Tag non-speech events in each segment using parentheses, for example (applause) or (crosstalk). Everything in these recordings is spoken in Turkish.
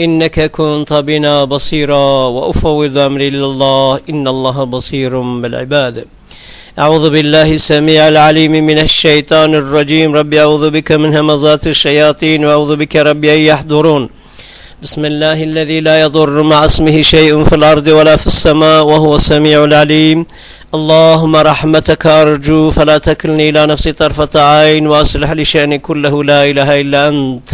إنك كنت بنا بصيرا وأفوض أمري لله إن الله بصير بالعباد. أعوذ بالله السميع العليم من الشيطان الرجيم. ربي أعوذ بك من همزات الشياطين وأعوذ بك ربي أن يحضرون. بسم الله الذي لا يضر مع اسمه شيء في الأرض ولا في السماء وهو السميع العليم. اللهم رحمتك أرجو فلا تكلني إلى نفسي طرفة عين وأصلح لي شأني كله لا إله إلا أنت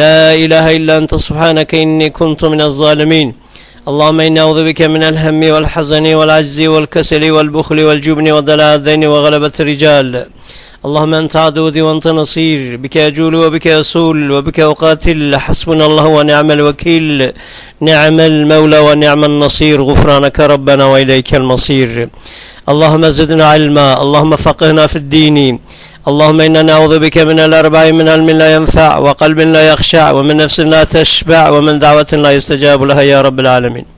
لا إله إلا أنت سبحانك إني كنت من الظالمين. اللهم إني أعوذ بك من الهم والحزن والعجز والكسل والبخل والجبن وضلال الدين وغلبة الرجال اللهم أنت عدودي وأنت نصير بك أجول وبك أسول وبك أقاتل حسبنا الله ونعم الوكيل نعم المولى ونعم النصير غفرانك ربنا وإليك المصير. اللهم زدنا علما اللهم فقهنا في الدين اللهم إنا نعوذ بك من الأربع من علم لا ينفع وقلب لا يخشع ومن نفس لا تشبع ومن دعوة لا يستجاب لها يا رب العالمين.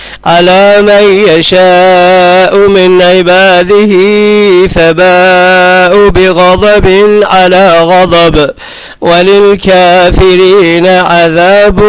على من يشاء من عباده فباءوا بغضب على غضب وللكافرين عذاب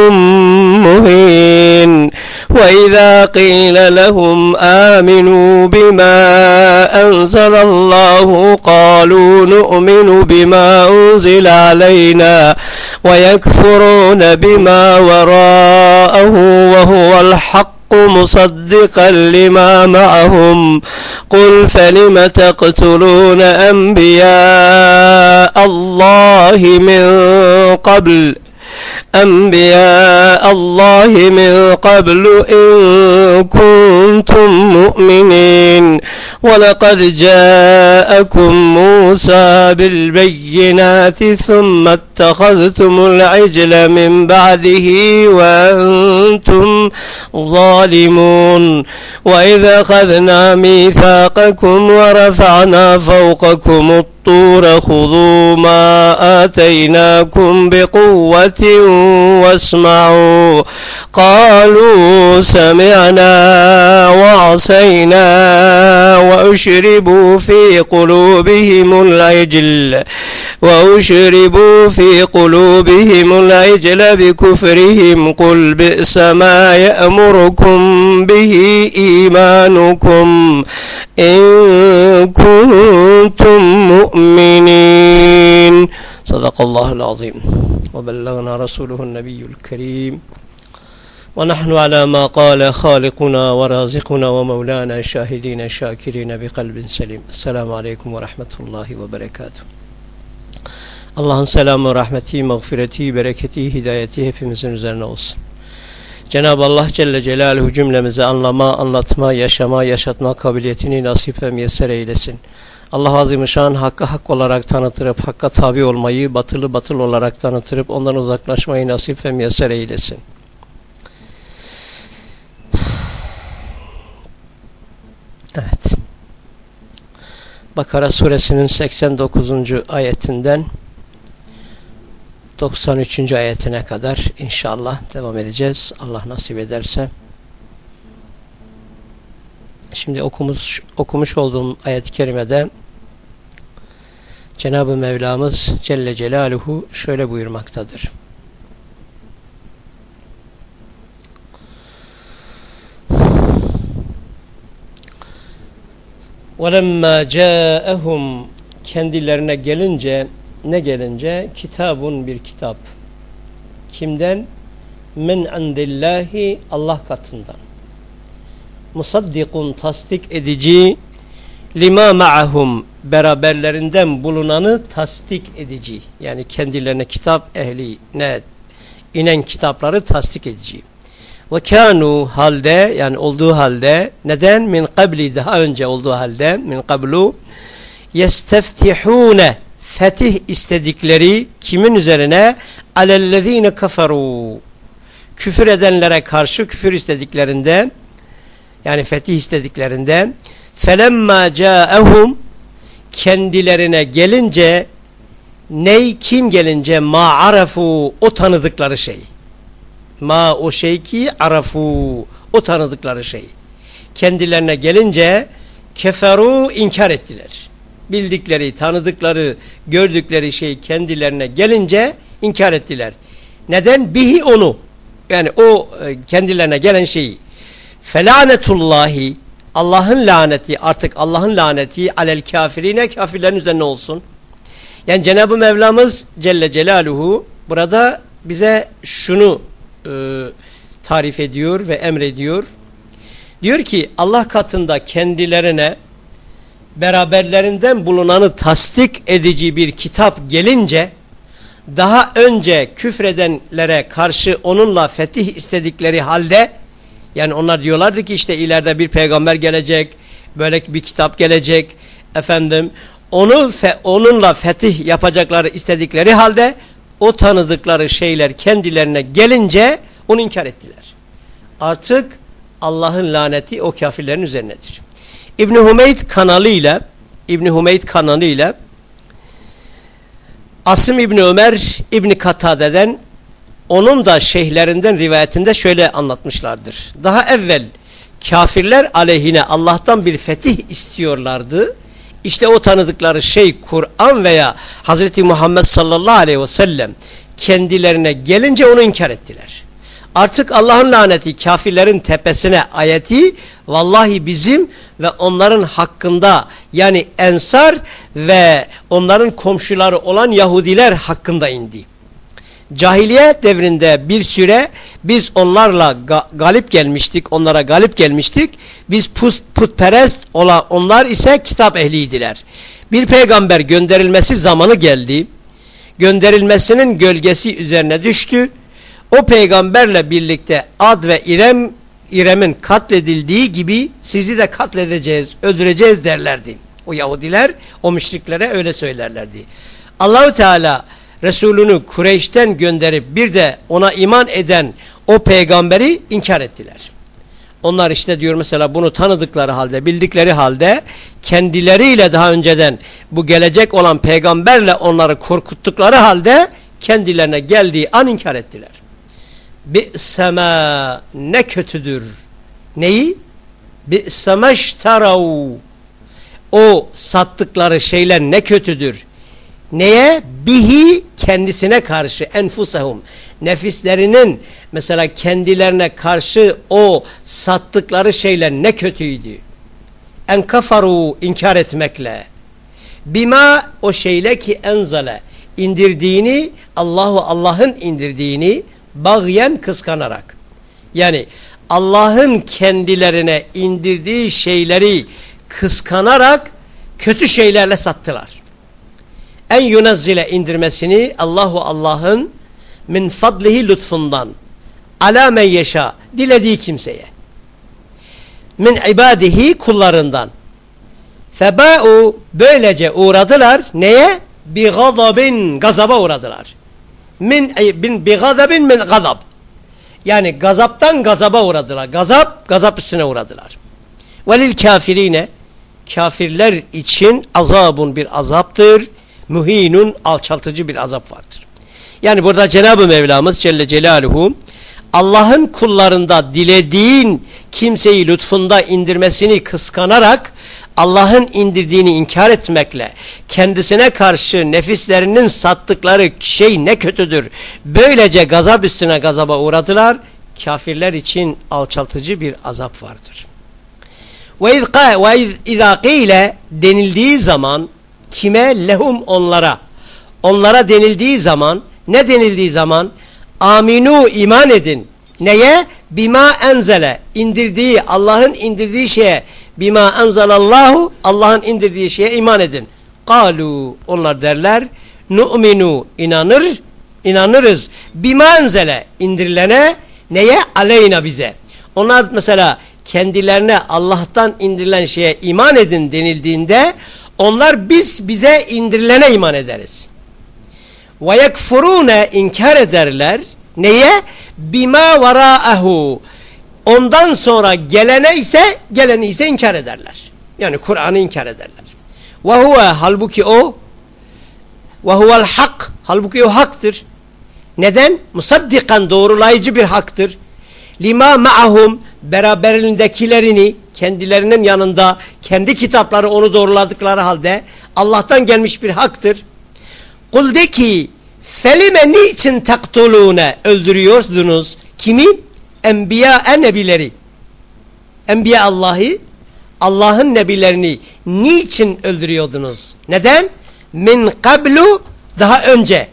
مهين وإذا قيل لهم آمنوا بما أنزل الله قالوا نؤمن بما أنزل علينا ويكفرون بما وراءه وهو الحق مصدقا لما معهم. قل فلم تقتلون أنبياء الله من قبل؟ أنبياء الله من قبل إن كنتم مؤمنين. ولقد جاءكم موسى بالبينات ثم اتخذتم العجل من بعده وأنتم ظالمون. وإذا أخذنا ميثاقكم ورفعنا فوقكم الطور خذوا ما آتيناكم بقوة واسمعوا. قالوا سمعنا وعصينا وأشربوا في قلوبهم العجل وأشربوا في قلوبهم العجل بكفرهم. قل بئس ما يأمركم به إيمانكم إن كنتم مؤمنين. صدق الله العظيم وبلغنا رسوله النبي الكريم ونحن على ما قال خالقنا ورازقنا ومولانا شاهدين شاكرين بقلب سليم السلام عليكم ورحمة الله وبركاته Allah'ın selamı, rahmeti, mağfireti, bereketi, hidayeti hepimizin üzerine olsun. Cenab-ı Allah Celle Celaluhu cümlemize anlama, anlatma, yaşama, yaşatma kabiliyetini nasip ve müyesser eylesin. Allah Azimüşşan hakkı hak olarak tanıtırıp, hakka tabi olmayı, batılı batıl olarak tanıtırıp, ondan uzaklaşmayı nasip ve müyesser eylesin. Evet. Bakara suresinin 89. ayetinden 93. ayetine kadar inşallah devam edeceğiz. Allah nasip ederse. Şimdi okumuş, okumuş olduğum ayet-i kerimede Cenab-ı Mevlamız Celle Celaluhu şöyle buyurmaktadır. وَلَمَّا جَاءَهُمْ Kendilerine gelince ne gelince? Kitabun bir kitap. Kimden? Min indillahi Allah katından. Musaddikun tasdik edici lima ma'ahum beraberlerinden bulunanı tasdik edici. Yani kendilerine kitap ehli ne inen kitapları tasdik edici. Ve kanu halde yani olduğu halde neden min kabli daha önce olduğu halde min kablu yesteftihune fetih istedikleri kimin üzerine alellezine kafaru küfür edenlere karşı küfür istediklerinde yani fetih istediklerinde felemma caehum kendilerine gelince ney kim gelince ma arafu o tanıdıkları şey ma o şey ki arafu o tanıdıkları şey kendilerine gelince keferu inkar ettiler bildikleri, tanıdıkları, gördükleri şey kendilerine gelince inkar ettiler. Neden? Bihi onu. Yani o e, kendilerine gelen şeyi. Felanetullahi Allah'ın laneti artık Allah'ın laneti alel kafirine kafirlerin üzerine olsun. Yani Cenab-ı Mevlamız Celle Celaluhu burada bize şunu e, tarif ediyor ve emrediyor. Diyor ki Allah katında kendilerine beraberlerinden bulunanı tasdik edici bir kitap gelince daha önce küfredenlere karşı onunla fetih istedikleri halde yani onlar diyorlardı ki işte ileride bir peygamber gelecek böyle bir kitap gelecek efendim onu fe, onunla fetih yapacakları istedikleri halde o tanıdıkları şeyler kendilerine gelince onu inkar ettiler. Artık Allah'ın laneti o kafirlerin üzerinedir. İbn Humeyd kanalıyla İbn Humeyd kanalıyla Asım İbn Ömer İbn Katade'den onun da şeyhlerinden rivayetinde şöyle anlatmışlardır. Daha evvel kafirler aleyhine Allah'tan bir fetih istiyorlardı. İşte o tanıdıkları şey Kur'an veya Hazreti Muhammed sallallahu aleyhi ve sellem kendilerine gelince onu inkar ettiler. Artık Allah'ın laneti kafirlerin tepesine ayeti vallahi bizim ve onların hakkında yani ensar ve onların komşuları olan Yahudiler hakkında indi. Cahiliye devrinde bir süre biz onlarla ga galip gelmiştik, onlara galip gelmiştik. Biz put, putperest olan onlar ise kitap ehliydiler. Bir peygamber gönderilmesi zamanı geldi. gönderilmesinin gölgesi üzerine düştü. O peygamberle birlikte Ad ve İrem İrem'in katledildiği gibi sizi de katledeceğiz, öldüreceğiz derlerdi. O Yahudiler o müşriklere öyle söylerlerdi. Allahu Teala Resulünü Kureyş'ten gönderip bir de ona iman eden o peygamberi inkar ettiler. Onlar işte diyor mesela bunu tanıdıkları halde, bildikleri halde kendileriyle daha önceden bu gelecek olan peygamberle onları korkuttukları halde kendilerine geldiği an inkar ettiler. Bi'seme ne kötüdür. Neyi? Bi'semeşterav o sattıkları şeyler ne kötüdür. Neye? Bihi kendisine karşı enfusahum. Nefislerinin mesela kendilerine karşı o sattıkları şeyler ne kötüydü. En kafaru inkar etmekle. Bima o şeyle ki enzale indirdiğini Allahu Allah'ın indirdiğini bağyen kıskanarak. Yani Allah'ın kendilerine indirdiği şeyleri kıskanarak kötü şeylerle sattılar. En yunazzile indirmesini Allahu Allah'ın min fadlihi lütfundan ala men yeşa dilediği kimseye min ibadihi kullarından feba'u böylece uğradılar neye? Bi gazabin gazaba uğradılar. Min bin bi gazabin min gazab. Yani gazaptan gazaba uğradılar. Gazap gazap üstüne uğradılar. Velil kafirine kafirler için azabun bir azaptır. Muhinun alçaltıcı bir azap vardır. Yani burada Cenab-ı Mevlamız Celle Celaluhu Allah'ın kullarında dilediğin kimseyi lütfunda indirmesini kıskanarak Allah'ın indirdiğini inkar etmekle kendisine karşı nefislerinin sattıkları şey ne kötüdür. Böylece gazap üstüne gazaba uğradılar. Kafirler için alçaltıcı bir azap vardır. Ve izâ denildiği zaman kime? Lehum onlara. Onlara denildiği zaman ne denildiği zaman? Aminu iman edin. Neye? Bima enzele. İndirdiği Allah'ın indirdiği şeye. Bima enzelallahu Allah'ın indirdiği şeye iman edin. Kalu onlar derler nu'minu inanır inanırız. Bima enzele indirilene neye? Aleyna bize. Onlar mesela kendilerine Allah'tan indirilen şeye iman edin denildiğinde onlar biz bize indirilene iman ederiz. Ve yekfurune inkar ederler. Neye? Bima varaahu. Ondan sonra gelene ise geleni ise inkar ederler. Yani Kur'an'ı inkar ederler. Ve huve halbuki o ve huvel hak halbuki o haktır. Neden? Musaddikan doğrulayıcı bir haktır. Lima ma'ahum beraberindekilerini kendilerinin yanında kendi kitapları onu doğruladıkları halde Allah'tan gelmiş bir haktır. Kul de ki felime niçin taktulune öldürüyorsunuz? Kimi? Enbiya nebileri. Enbiya Allah'ı Allah'ın nebilerini niçin öldürüyordunuz? Neden? Min kablu daha önce.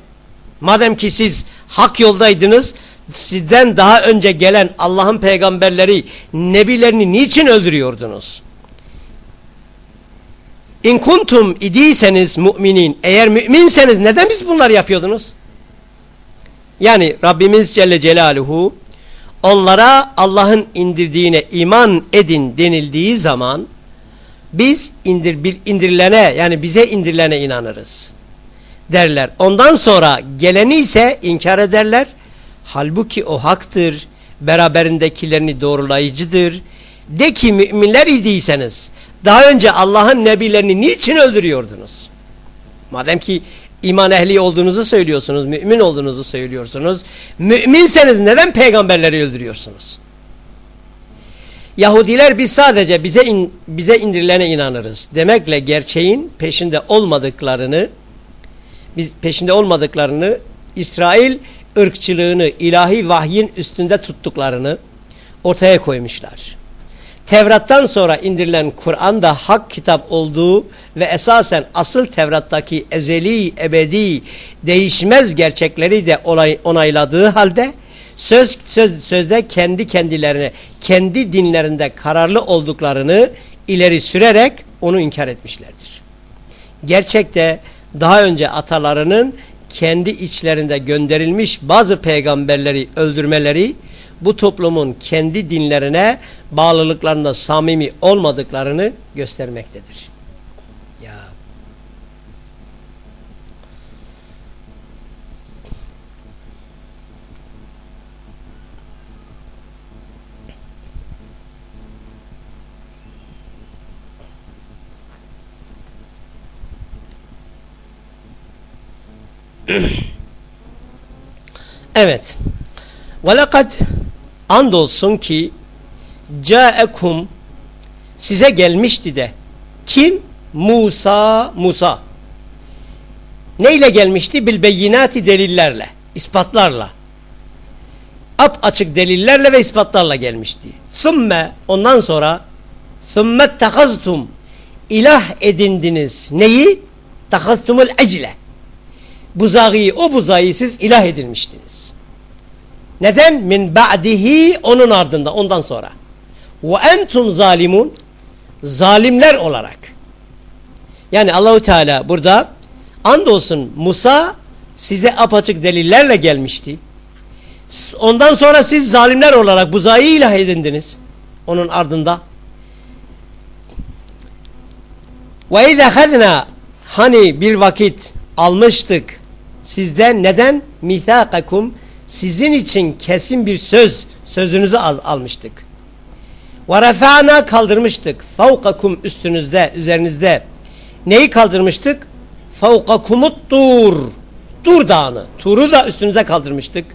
Madem ki siz hak yoldaydınız sizden daha önce gelen Allah'ın peygamberleri, nebilerini niçin öldürüyordunuz? İn kuntum idiyseniz müminin, eğer müminseniz neden biz bunları yapıyordunuz? Yani Rabbimiz Celle Celaluhu onlara Allah'ın indirdiğine iman edin denildiği zaman biz indir, indirilene yani bize indirilene inanırız derler. Ondan sonra geleni ise inkar ederler Halbuki o haktır, beraberindekilerini doğrulayıcıdır. De ki müminler idiyseniz, daha önce Allah'ın nebilerini niçin öldürüyordunuz? Madem ki iman ehli olduğunuzu söylüyorsunuz, mümin olduğunuzu söylüyorsunuz, müminseniz neden peygamberleri öldürüyorsunuz? Yahudiler biz sadece bize in, bize indirilene inanırız. Demekle gerçeğin peşinde olmadıklarını biz peşinde olmadıklarını İsrail ırkçılığını ilahi vahyin üstünde tuttuklarını ortaya koymuşlar. Tevrat'tan sonra indirilen Kur'an da hak kitap olduğu ve esasen asıl Tevrat'taki ezeli, ebedi, değişmez gerçekleri de onayladığı halde söz, söz sözde kendi kendilerine, kendi dinlerinde kararlı olduklarını ileri sürerek onu inkar etmişlerdir. Gerçekte daha önce atalarının kendi içlerinde gönderilmiş bazı peygamberleri öldürmeleri bu toplumun kendi dinlerine bağlılıklarında samimi olmadıklarını göstermektedir. Ya Evet. وَلَقَدْ Andolsun ki caekum size gelmişti de kim? Musa Musa. Neyle gelmişti? Bil beyinati delillerle, ispatlarla. Ap açık delillerle ve ispatlarla gelmişti. Sümme ondan sonra sümme tehaztum ilah edindiniz. Neyi? Tehaztumul ecle. Buzağıyı, o buzağıyı siz ilah edilmiştiniz. Neden? Min ba'dihi onun ardında ondan sonra. Ve entum zalimun zalimler olarak. Yani Allahu Teala burada andolsun Musa size apaçık delillerle gelmişti. Ondan sonra siz zalimler olarak buzayı ilah edindiniz. Onun ardında. Ve izâ hani bir vakit almıştık sizden neden mithakakum sizin için kesin bir söz sözünüzü al almıştık. Ve refana kaldırmıştık. Faukakum üstünüzde, üzerinizde. Neyi kaldırmıştık? Faukakumut tur. Tur dağını. Turu da üstünüze kaldırmıştık.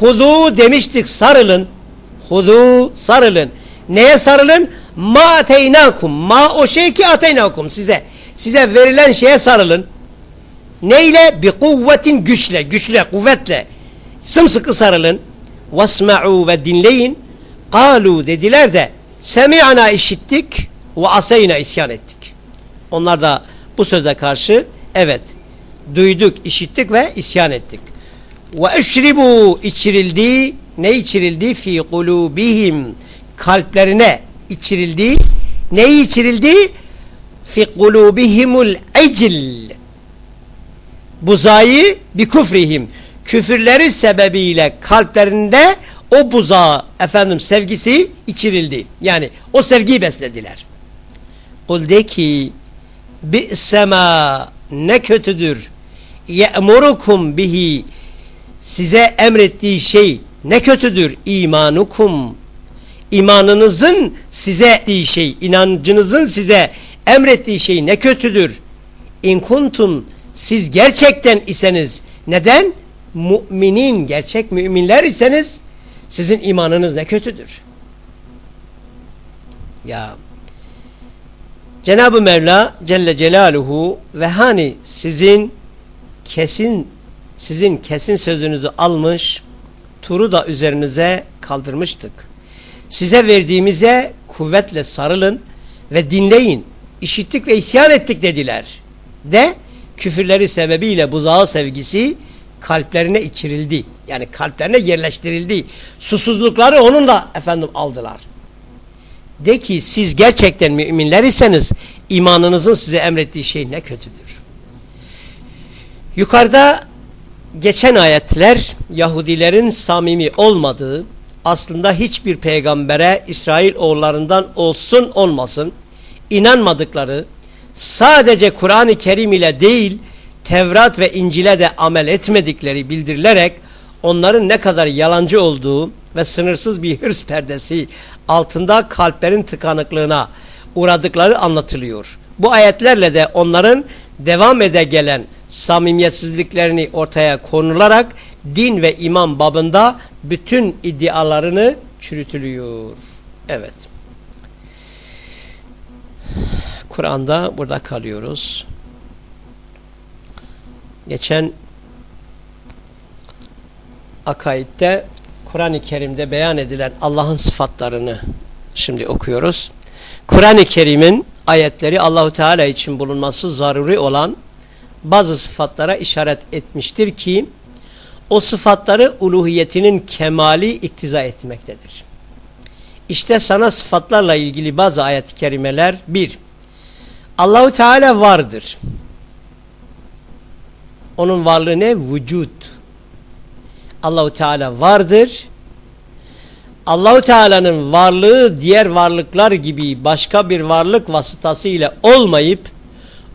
Hudu demiştik sarılın. Hudu sarılın. Neye sarılın? Ma ateynakum. Ma o şey ki ateynakum size. Size verilen şeye sarılın. Neyle? Bi kuvvetin güçle, güçle, kuvvetle. Sımsıkı sarılın. Vasma'u ve dinleyin. Kalu dediler de semi'ana işittik ve asayna isyan ettik. Onlar da bu söze karşı evet duyduk, işittik ve isyan ettik. Ve eşribu içirildi. Ne içirildi? Fi kulubihim kalplerine içirildi. Ne içirildi? Fi kulubihimul ecil. Buzayı bi kufrihim. Küfürleri sebebiyle kalplerinde o buzağı efendim sevgisi içirildi. Yani o sevgiyi beslediler. Kul de ki bi'sema ne kötüdür. Ye'murukum bihi. Size emrettiği şey ne kötüdür? İmanukum. İmanınızın size ettiği şey inancınızın size emrettiği şey ne kötüdür? İn kuntum siz gerçekten iseniz neden müminin, gerçek müminler iseniz sizin imanınız ne kötüdür. Ya Cenab-ı Mevla Celle Celaluhu ve hani sizin kesin sizin kesin sözünüzü almış turu da üzerinize kaldırmıştık. Size verdiğimize kuvvetle sarılın ve dinleyin. İşittik ve isyan ettik dediler. De küfürleri sebebiyle buzağı sevgisi kalplerine içirildi. Yani kalplerine yerleştirildi. Susuzlukları onunla efendim aldılar. De ki siz gerçekten müminler iseniz imanınızın size emrettiği şey ne kötüdür. Yukarıda geçen ayetler Yahudilerin samimi olmadığı aslında hiçbir peygambere İsrail oğullarından olsun olmasın inanmadıkları sadece Kur'an-ı Kerim ile değil Tevrat ve İncil'e de amel etmedikleri bildirilerek onların ne kadar yalancı olduğu ve sınırsız bir hırs perdesi altında kalplerin tıkanıklığına uğradıkları anlatılıyor. Bu ayetlerle de onların devam ede gelen samimiyetsizliklerini ortaya konularak din ve iman babında bütün iddialarını çürütülüyor. Evet. Kur'an'da burada kalıyoruz geçen akaidde Kur'an-ı Kerim'de beyan edilen Allah'ın sıfatlarını şimdi okuyoruz. Kur'an-ı Kerim'in ayetleri Allahu Teala için bulunması zaruri olan bazı sıfatlara işaret etmiştir ki o sıfatları uluhiyetinin kemali iktiza etmektedir. İşte sana sıfatlarla ilgili bazı ayet-i kerimeler bir Allahu Teala vardır Onun varlığı ne? Vücut. Allahu Teala vardır. Allahu Teala'nın varlığı diğer varlıklar gibi başka bir varlık vasıtasıyla olmayıp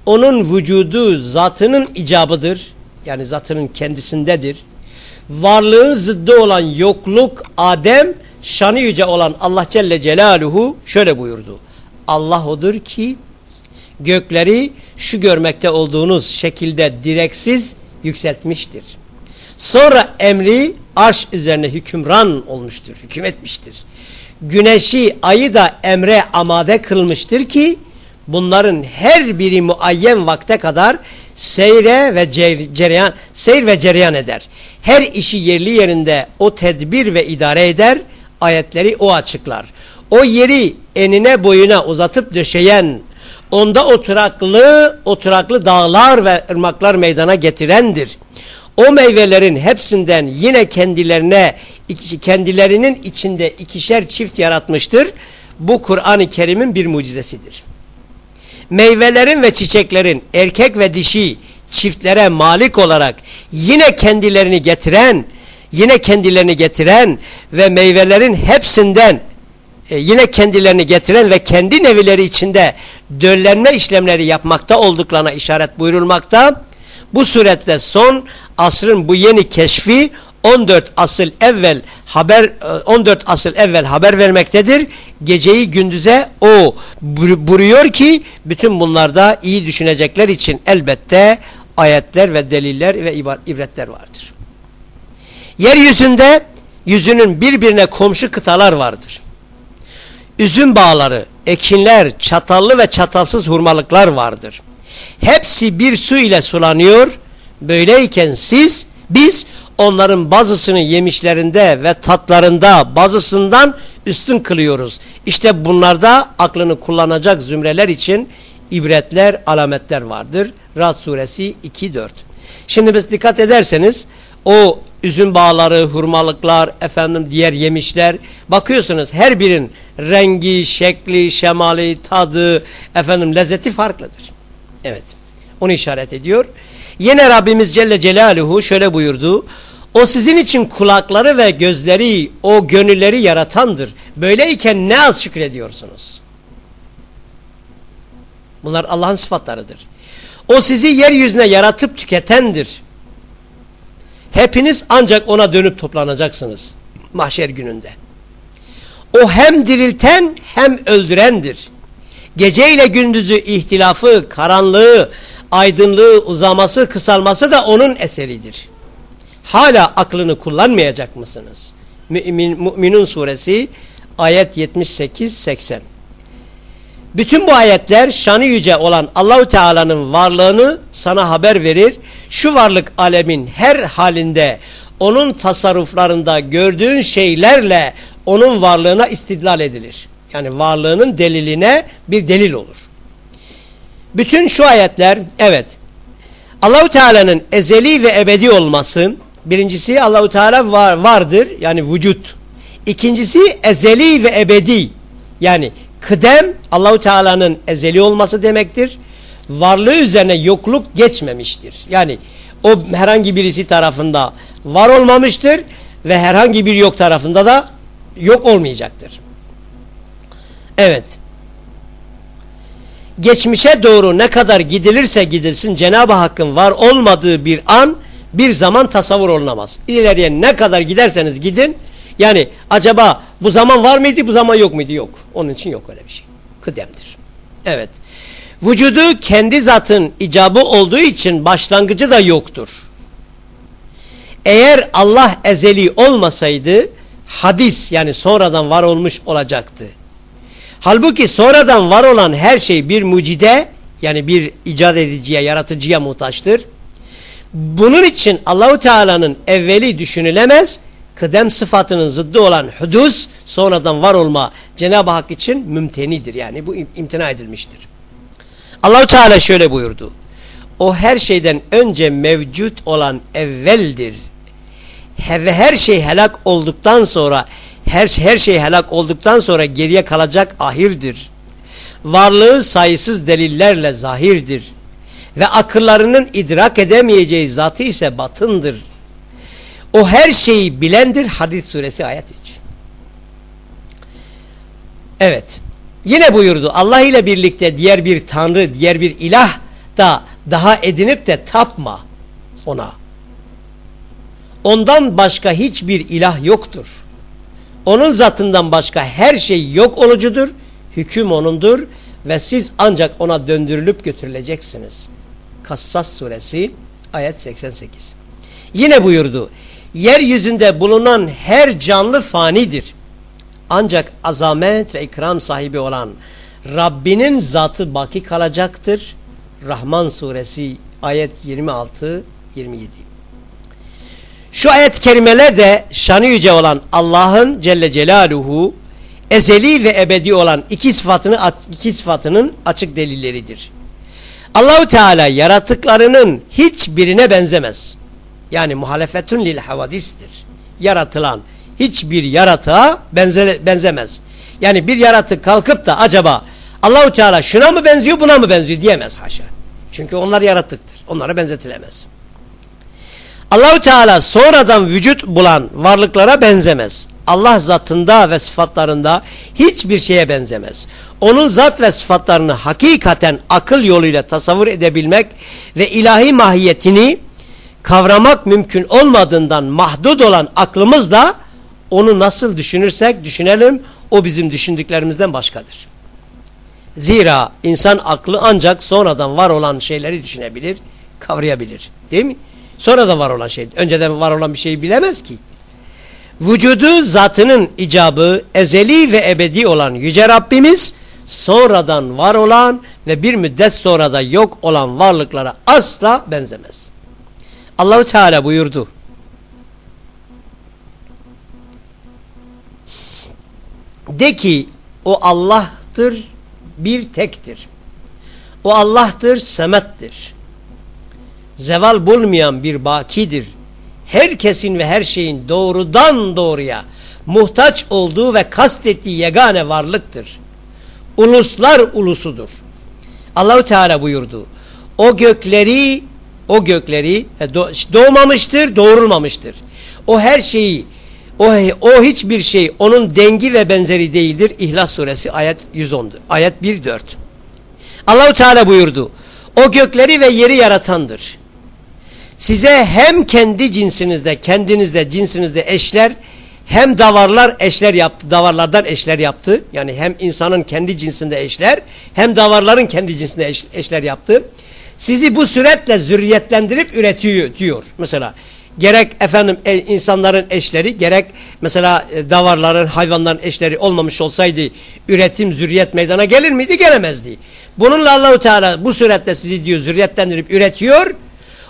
onun vücudu zatının icabıdır. Yani zatının kendisindedir. Varlığın zıddı olan yokluk Adem, şanı yüce olan Allah Celle Celaluhu şöyle buyurdu. Allah odur ki gökleri şu görmekte olduğunuz şekilde direksiz yükseltmiştir. Sonra emri arş üzerine hükümran olmuştur, hükümetmiştir. Güneşi, ayı da emre amade kılmıştır ki bunların her biri muayyen vakte kadar seyre ve cereyan, seyir ve cereyan eder. Her işi yerli yerinde o tedbir ve idare eder, ayetleri o açıklar. O yeri enine boyuna uzatıp döşeyen, onda oturaklı, oturaklı dağlar ve ırmaklar meydana getirendir. O meyvelerin hepsinden yine kendilerine, kendilerinin içinde ikişer çift yaratmıştır. Bu Kur'an-ı Kerim'in bir mucizesidir. Meyvelerin ve çiçeklerin erkek ve dişi çiftlere malik olarak yine kendilerini getiren, yine kendilerini getiren ve meyvelerin hepsinden e, yine kendilerini getiren ve kendi nevileri içinde döllenme işlemleri yapmakta olduklarına işaret buyurulmakta. Bu surette son asrın bu yeni keşfi 14 asıl evvel haber 14 e, asıl evvel haber vermektedir. Geceyi gündüze o buruyor ki bütün bunlarda iyi düşünecekler için elbette ayetler ve deliller ve ibretler vardır. Yeryüzünde yüzünün birbirine komşu kıtalar vardır. Üzüm bağları, ekinler, çatallı ve çatalsız hurmalıklar vardır. Hepsi bir su ile sulanıyor. Böyleyken siz, biz onların bazısını yemişlerinde ve tatlarında bazısından üstün kılıyoruz. İşte bunlarda aklını kullanacak zümreler için ibretler, alametler vardır. Rad suresi 2-4. Şimdi biz dikkat ederseniz o üzüm bağları, hurmalıklar, efendim diğer yemişler bakıyorsunuz her birin rengi, şekli, şemali, tadı, efendim lezzeti farklıdır. Evet. Onu işaret ediyor. Yine Rabbimiz Celle Celaluhu şöyle buyurdu. O sizin için kulakları ve gözleri, o gönülleri yaratandır. Böyleyken ne az şükrediyorsunuz? Bunlar Allah'ın sıfatlarıdır. O sizi yeryüzüne yaratıp tüketendir. Hepiniz ancak ona dönüp toplanacaksınız mahşer gününde. O hem dirilten hem öldürendir. Gece ile gündüzü ihtilafı, karanlığı, aydınlığı, uzaması, kısalması da onun eseridir. Hala aklını kullanmayacak mısınız? Mümin, Müminun suresi ayet 78-80 bütün bu ayetler şanı yüce olan Allahu Teala'nın varlığını sana haber verir. Şu varlık alemin her halinde onun tasarruflarında gördüğün şeylerle onun varlığına istidlal edilir. Yani varlığının deliline bir delil olur. Bütün şu ayetler evet Allahu Teala'nın ezeli ve ebedi olması birincisi Allahu Teala var, vardır yani vücut. İkincisi ezeli ve ebedi yani kıdem Allahu Teala'nın ezeli olması demektir. Varlığı üzerine yokluk geçmemiştir. Yani o herhangi birisi tarafında var olmamıştır ve herhangi bir yok tarafında da yok olmayacaktır. Evet. Geçmişe doğru ne kadar gidilirse gidilsin Cenab-ı Hakk'ın var olmadığı bir an bir zaman tasavvur olunamaz. İleriye ne kadar giderseniz gidin yani acaba bu zaman var mıydı bu zaman yok muydu? Yok. Onun için yok öyle bir şey. Kıdemdir. Evet. Vücudu kendi zatın icabı olduğu için başlangıcı da yoktur. Eğer Allah ezeli olmasaydı hadis yani sonradan var olmuş olacaktı. Halbuki sonradan var olan her şey bir mucide yani bir icat ediciye, yaratıcıya muhtaçtır. Bunun için Allahu Teala'nın evveli düşünülemez kıdem sıfatının zıddı olan hudus sonradan var olma Cenab-ı Hak için mümtenidir. Yani bu imtina edilmiştir. Allahu Teala şöyle buyurdu. O her şeyden önce mevcut olan evveldir. Ve her şey helak olduktan sonra her, her şey helak olduktan sonra geriye kalacak ahirdir. Varlığı sayısız delillerle zahirdir. ve akıllarının idrak edemeyeceği zatı ise batındır. O her şeyi bilendir hadis suresi ayet 3. Evet. Yine buyurdu Allah ile birlikte diğer bir tanrı, diğer bir ilah da daha edinip de tapma ona. Ondan başka hiçbir ilah yoktur. Onun zatından başka her şey yok olucudur, hüküm onundur ve siz ancak ona döndürülüp götürüleceksiniz. Kassas suresi ayet 88. Yine buyurdu, yeryüzünde bulunan her canlı fanidir. Ancak azamet ve ikram sahibi olan Rabbinin zatı baki kalacaktır. Rahman suresi ayet 26-27. Şu ayet kelimeler de şanı yüce olan Allah'ın Celle Celaluhu ezeli ve ebedi olan iki sıfatını iki sıfatının açık delilleridir. Allahu Teala yaratıklarının hiçbirine benzemez. Yani muhalefetun lil havadistir. Yaratılan hiçbir yaratığa benze, benzemez. Yani bir yaratık kalkıp da acaba Allahu Teala şuna mı benziyor buna mı benziyor diyemez haşa. Çünkü onlar yaratıktır. Onlara benzetilemez. Allahu Teala sonradan vücut bulan varlıklara benzemez. Allah zatında ve sıfatlarında hiçbir şeye benzemez. Onun zat ve sıfatlarını hakikaten akıl yoluyla tasavvur edebilmek ve ilahi mahiyetini kavramak mümkün olmadığından mahdud olan aklımızla onu nasıl düşünürsek düşünelim o bizim düşündüklerimizden başkadır. Zira insan aklı ancak sonradan var olan şeyleri düşünebilir, kavrayabilir. Değil mi? Sonradan var olan şey. Önceden var olan bir şeyi bilemez ki. Vücudu zatının icabı ezeli ve ebedi olan Yüce Rabbimiz sonradan var olan ve bir müddet sonra da yok olan varlıklara asla benzemez. Allahu Teala buyurdu. De ki o Allah'tır, bir tektir. O Allah'tır, semettir. Zeval bulmayan bir bakidir. Herkesin ve her şeyin doğrudan doğruya muhtaç olduğu ve kastettiği yegane varlıktır. Uluslar ulusudur. Allahu Teala buyurdu. O gökleri o gökleri e, doğmamıştır, doğrulmamıştır. O her şeyi o, o hiçbir şey onun dengi ve benzeri değildir. İhlas suresi ayet 110'dur. Ayet 1-4. Allahu Teala buyurdu. O gökleri ve yeri yaratandır. Size hem kendi cinsinizde, kendinizde, cinsinizde eşler hem davarlar eşler yaptı. Davarlardan eşler yaptı. Yani hem insanın kendi cinsinde eşler hem davarların kendi cinsinde eş, eşler yaptı. Sizi bu süretle zürriyetlendirip üretiyor diyor. Mesela gerek efendim e, insanların eşleri gerek mesela e, davarların hayvanların eşleri olmamış olsaydı üretim zürriyet meydana gelir miydi gelemezdi. Bununla Allahu Teala bu suretle sizi diyor zürriyetlendirip üretiyor.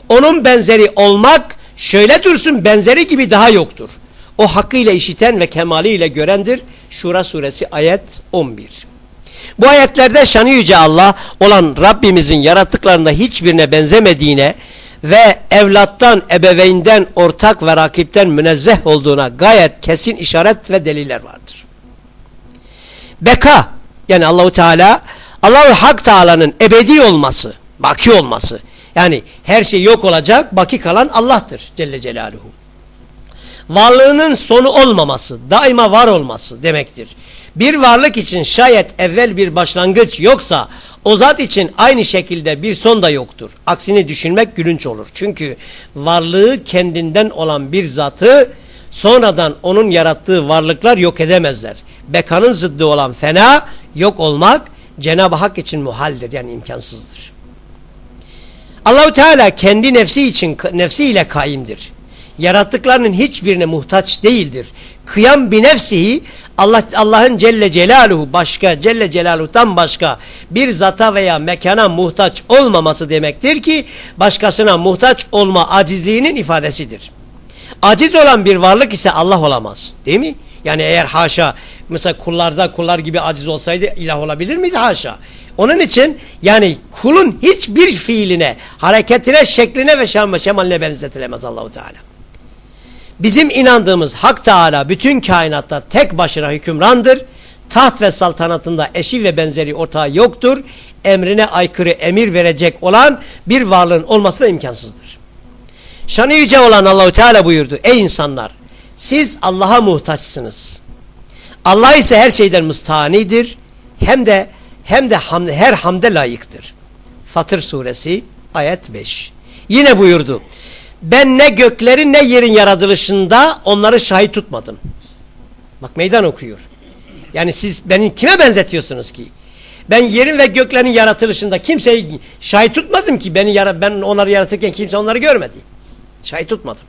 Onun benzeri olmak şöyle dursun benzeri gibi daha yoktur. O hakkıyla işiten ve kemaliyle görendir. Şura suresi ayet 11. Bu ayetlerde şanı yüce Allah olan Rabbimizin yarattıklarında hiçbirine benzemediğine ve evlattan, ebeveynden, ortak ve rakipten münezzeh olduğuna gayet kesin işaret ve deliller vardır. Beka yani Allahu Teala Allahu Hak Teala'nın ebedi olması, baki olması. Yani her şey yok olacak, baki kalan Allah'tır Celle Celaluhu. Varlığının sonu olmaması, daima var olması demektir. Bir varlık için şayet evvel bir başlangıç yoksa o zat için aynı şekilde bir son da yoktur. Aksini düşünmek gülünç olur. Çünkü varlığı kendinden olan bir zatı sonradan onun yarattığı varlıklar yok edemezler. Bekanın zıddı olan fena yok olmak Cenab-ı Hak için muhaldir yani imkansızdır. Allahu Teala kendi nefsi için nefsiyle kaimdir. Yarattıklarının hiçbirine muhtaç değildir. Kıyam bir nefsihi Allah Allah'ın Celle Celaluhu başka Celle Celaluhu'dan başka bir zata veya mekana muhtaç olmaması demektir ki başkasına muhtaç olma acizliğinin ifadesidir. Aciz olan bir varlık ise Allah olamaz. Değil mi? Yani eğer haşa mesela kullarda kullar gibi aciz olsaydı ilah olabilir miydi haşa? Onun için yani kulun hiçbir fiiline, hareketine, şekline ve şemaline benzetilemez Allahu Teala. Bizim inandığımız Hak Teala bütün kainatta tek başına hükümrandır. taht ve saltanatında eşi ve benzeri ortağı yoktur. Emrine aykırı emir verecek olan bir varlığın olması da imkansızdır. Şanı yüce olan Allahu Teala buyurdu. Ey insanlar siz Allah'a muhtaçsınız. Allah ise her şeyden müstahanidir. Hem de hem de ham, her hamde layıktır. Fatır suresi ayet 5. Yine buyurdu. Ben ne göklerin ne yerin yaratılışında onları şahit tutmadım. Bak meydan okuyor. Yani siz beni kime benzetiyorsunuz ki? Ben yerin ve göklerin yaratılışında kimseyi şahit tutmadım ki. Beni yara ben onları yaratırken kimse onları görmedi. Şahit tutmadım.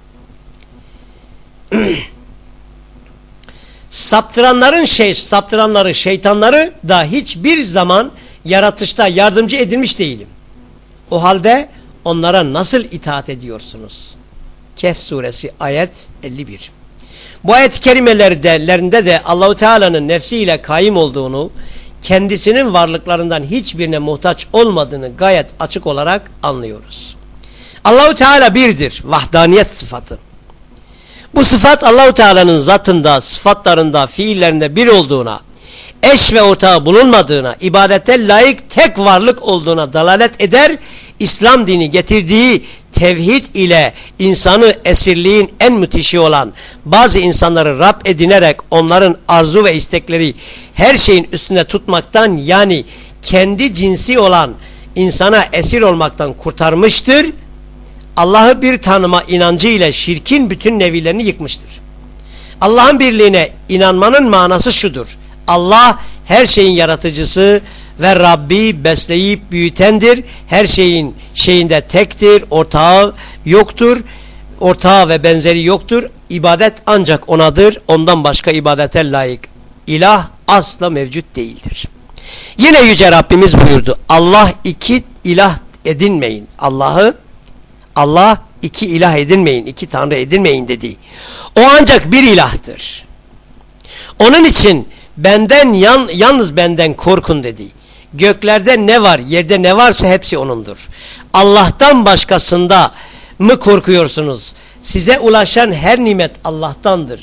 (clears throat) saptıranların şey, saptıranları, şeytanları da hiçbir zaman yaratışta yardımcı edilmiş değilim. O halde onlara nasıl itaat ediyorsunuz? Kehf suresi ayet 51. Bu ayet-i kerimelerinde de Allahu Teala'nın nefsiyle kaim olduğunu, kendisinin varlıklarından hiçbirine muhtaç olmadığını gayet açık olarak anlıyoruz. Allahu Teala birdir, vahdaniyet sıfatı. Bu sıfat Allahu Teala'nın zatında, sıfatlarında, fiillerinde bir olduğuna, eş ve ortağı bulunmadığına, ibadete layık tek varlık olduğuna dalalet eder. İslam dini getirdiği tevhid ile insanı esirliğin en müthişi olan bazı insanları Rab edinerek onların arzu ve istekleri her şeyin üstünde tutmaktan yani kendi cinsi olan insana esir olmaktan kurtarmıştır Allah'ı bir tanıma inancı ile şirkin bütün nevilerini yıkmıştır. Allah'ın birliğine inanmanın manası şudur. Allah her şeyin yaratıcısı ve Rabbi besleyip büyütendir. Her şeyin şeyinde tektir, ortağı yoktur. Ortağı ve benzeri yoktur. İbadet ancak onadır. Ondan başka ibadete layık. İlah asla mevcut değildir. Yine Yüce Rabbimiz buyurdu. Allah iki ilah edinmeyin. Allah'ı Allah iki ilah edinmeyin, iki tanrı edinmeyin dedi. O ancak bir ilahtır. Onun için benden yan, yalnız benden korkun dedi. Göklerde ne var, yerde ne varsa hepsi O'nundur. Allah'tan başkasında mı korkuyorsunuz? Size ulaşan her nimet Allah'tandır.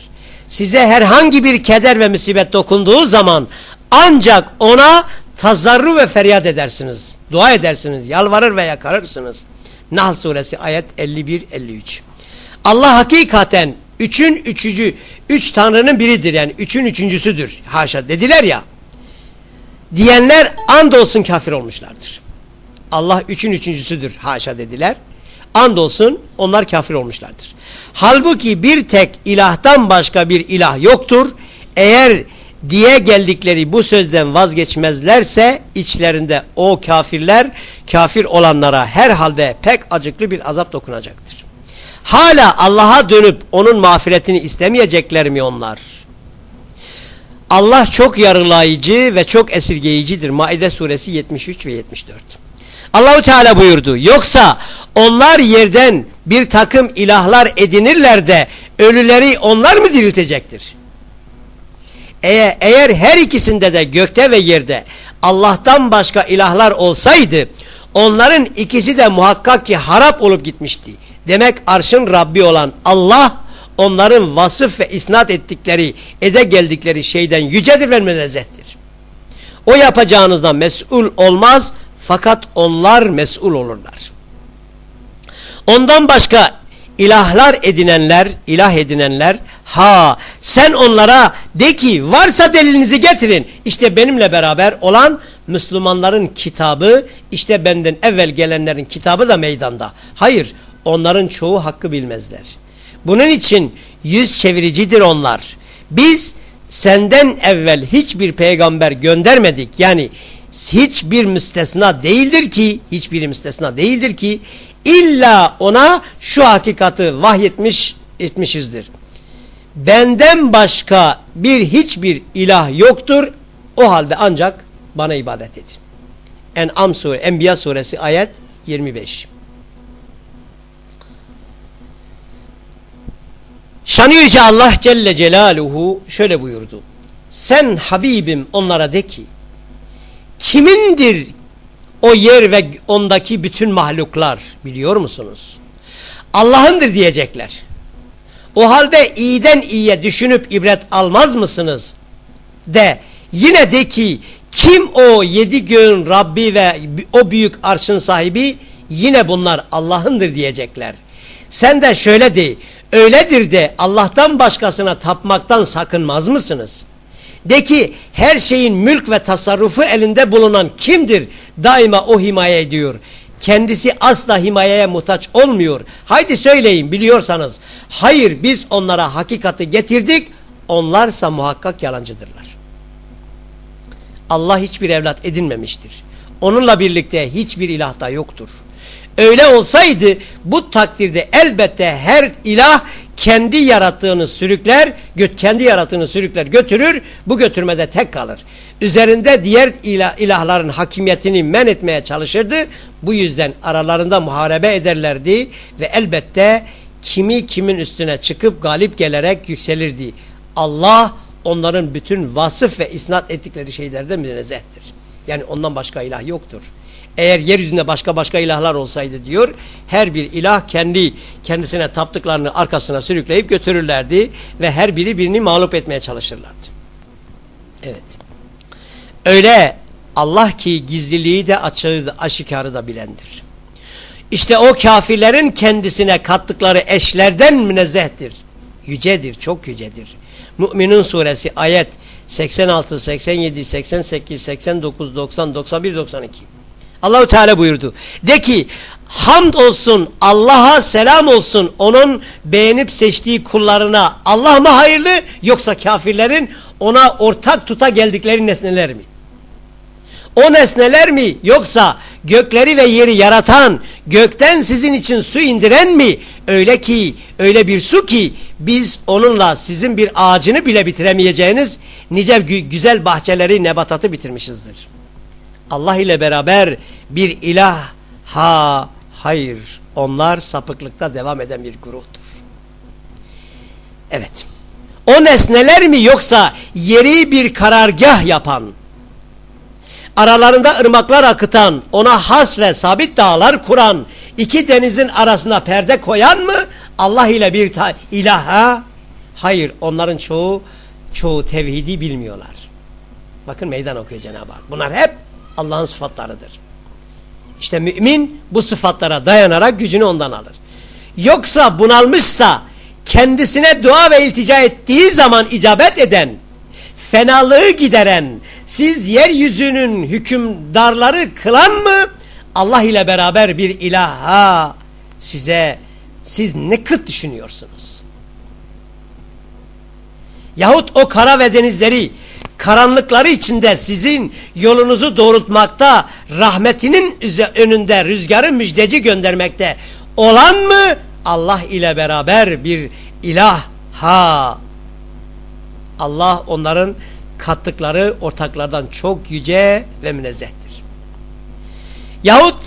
Size herhangi bir keder ve musibet dokunduğu zaman ancak O'na tazarru ve feryat edersiniz. Dua edersiniz, yalvarır ve yakarırsınız. Nahl suresi ayet 51-53. Allah hakikaten üçün üçücü, üç tanrının biridir yani üçün üçüncüsüdür haşa dediler ya. Diyenler andolsun kafir olmuşlardır. Allah üçün üçüncüsüdür haşa dediler. Andolsun onlar kafir olmuşlardır. Halbuki bir tek ilahtan başka bir ilah yoktur. Eğer diye geldikleri bu sözden vazgeçmezlerse içlerinde o kafirler kafir olanlara herhalde pek acıklı bir azap dokunacaktır. Hala Allah'a dönüp onun mağfiretini istemeyecekler mi onlar? Allah çok yarılayıcı ve çok esirgeyicidir. Maide suresi 73 ve 74. Allahu Teala buyurdu. Yoksa onlar yerden bir takım ilahlar edinirler de ölüleri onlar mı diriltecektir? Eğer, eğer her ikisinde de gökte ve yerde Allah'tan başka ilahlar olsaydı onların ikisi de muhakkak ki harap olup gitmişti. Demek arşın Rabbi olan Allah onların vasıf ve isnat ettikleri, ede geldikleri şeyden yücedir ve münezzehtir. O yapacağınızdan mesul olmaz fakat onlar mesul olurlar. Ondan başka ilahlar edinenler, ilah edinenler ha sen onlara de ki varsa delilinizi getirin. İşte benimle beraber olan Müslümanların kitabı işte benden evvel gelenlerin kitabı da meydanda. Hayır onların çoğu hakkı bilmezler. Bunun için yüz çeviricidir onlar. Biz senden evvel hiçbir peygamber göndermedik. Yani hiçbir müstesna değildir ki, hiçbir müstesna değildir ki illa ona şu hakikati vahyetmiş etmişizdir. Benden başka bir hiçbir ilah yoktur. O halde ancak bana ibadet edin. En'am sure, Enbiya suresi ayet 25. Şanı Yüce Allah Celle Celaluhu şöyle buyurdu. Sen Habibim onlara de ki kimindir o yer ve ondaki bütün mahluklar biliyor musunuz? Allah'ındır diyecekler. O halde iyiden iyiye düşünüp ibret almaz mısınız? De Yine de ki kim o yedi göğün Rabbi ve o büyük arşın sahibi yine bunlar Allah'ındır diyecekler. Sen de şöyle de öyledir de Allah'tan başkasına tapmaktan sakınmaz mısınız? De ki her şeyin mülk ve tasarrufu elinde bulunan kimdir? Daima o himaye ediyor. Kendisi asla himayeye muhtaç olmuyor. Haydi söyleyin biliyorsanız. Hayır biz onlara hakikati getirdik. Onlarsa muhakkak yalancıdırlar. Allah hiçbir evlat edinmemiştir. Onunla birlikte hiçbir ilah da yoktur. Öyle olsaydı bu takdirde elbette her ilah kendi yarattığını sürükler, kendi yarattığını sürükler götürür, bu götürmede tek kalır. Üzerinde diğer ilah, ilahların hakimiyetini men etmeye çalışırdı. Bu yüzden aralarında muharebe ederlerdi ve elbette kimi kimin üstüne çıkıp galip gelerek yükselirdi. Allah onların bütün vasıf ve isnat ettikleri şeylerden münezzehtir. Yani ondan başka ilah yoktur. Eğer yeryüzünde başka başka ilahlar olsaydı diyor, her bir ilah kendi kendisine taptıklarını arkasına sürükleyip götürürlerdi ve her biri birini mağlup etmeye çalışırlardı. Evet. Öyle Allah ki gizliliği de açığı da aşikarı da bilendir. İşte o kafirlerin kendisine kattıkları eşlerden münezzehtir. Yücedir, çok yücedir. Müminun suresi ayet 86, 87, 88, 89, 90, 91, 92. Allahu Teala buyurdu. De ki hamd olsun Allah'a selam olsun onun beğenip seçtiği kullarına Allah mı hayırlı yoksa kafirlerin ona ortak tuta geldikleri nesneler mi? O nesneler mi yoksa gökleri ve yeri yaratan gökten sizin için su indiren mi? Öyle ki öyle bir su ki biz onunla sizin bir ağacını bile bitiremeyeceğiniz nice güzel bahçeleri nebatatı bitirmişizdir. Allah ile beraber bir ilah ha hayır onlar sapıklıkta devam eden bir gruptur. Evet. O nesneler mi yoksa yeri bir karargah yapan, aralarında ırmaklar akıtan, ona has ve sabit dağlar kuran, iki denizin arasına perde koyan mı? Allah ile bir ilaha? Hayır, onların çoğu çoğu tevhidi bilmiyorlar. Bakın meydan okuyor Cenab-ı Hak. Bunlar hep Allah'ın sıfatlarıdır. İşte mümin bu sıfatlara dayanarak gücünü ondan alır. Yoksa bunalmışsa kendisine dua ve iltica ettiği zaman icabet eden, fenalığı gideren, siz yeryüzünün hükümdarları kılan mı? Allah ile beraber bir ilaha size siz ne kıt düşünüyorsunuz? Yahut o kara ve denizleri karanlıkları içinde sizin yolunuzu doğrultmakta, rahmetinin önünde rüzgarı müjdeci göndermekte olan mı? Allah ile beraber bir ilah ha. Allah onların kattıkları ortaklardan çok yüce ve münezzehtir. Yahut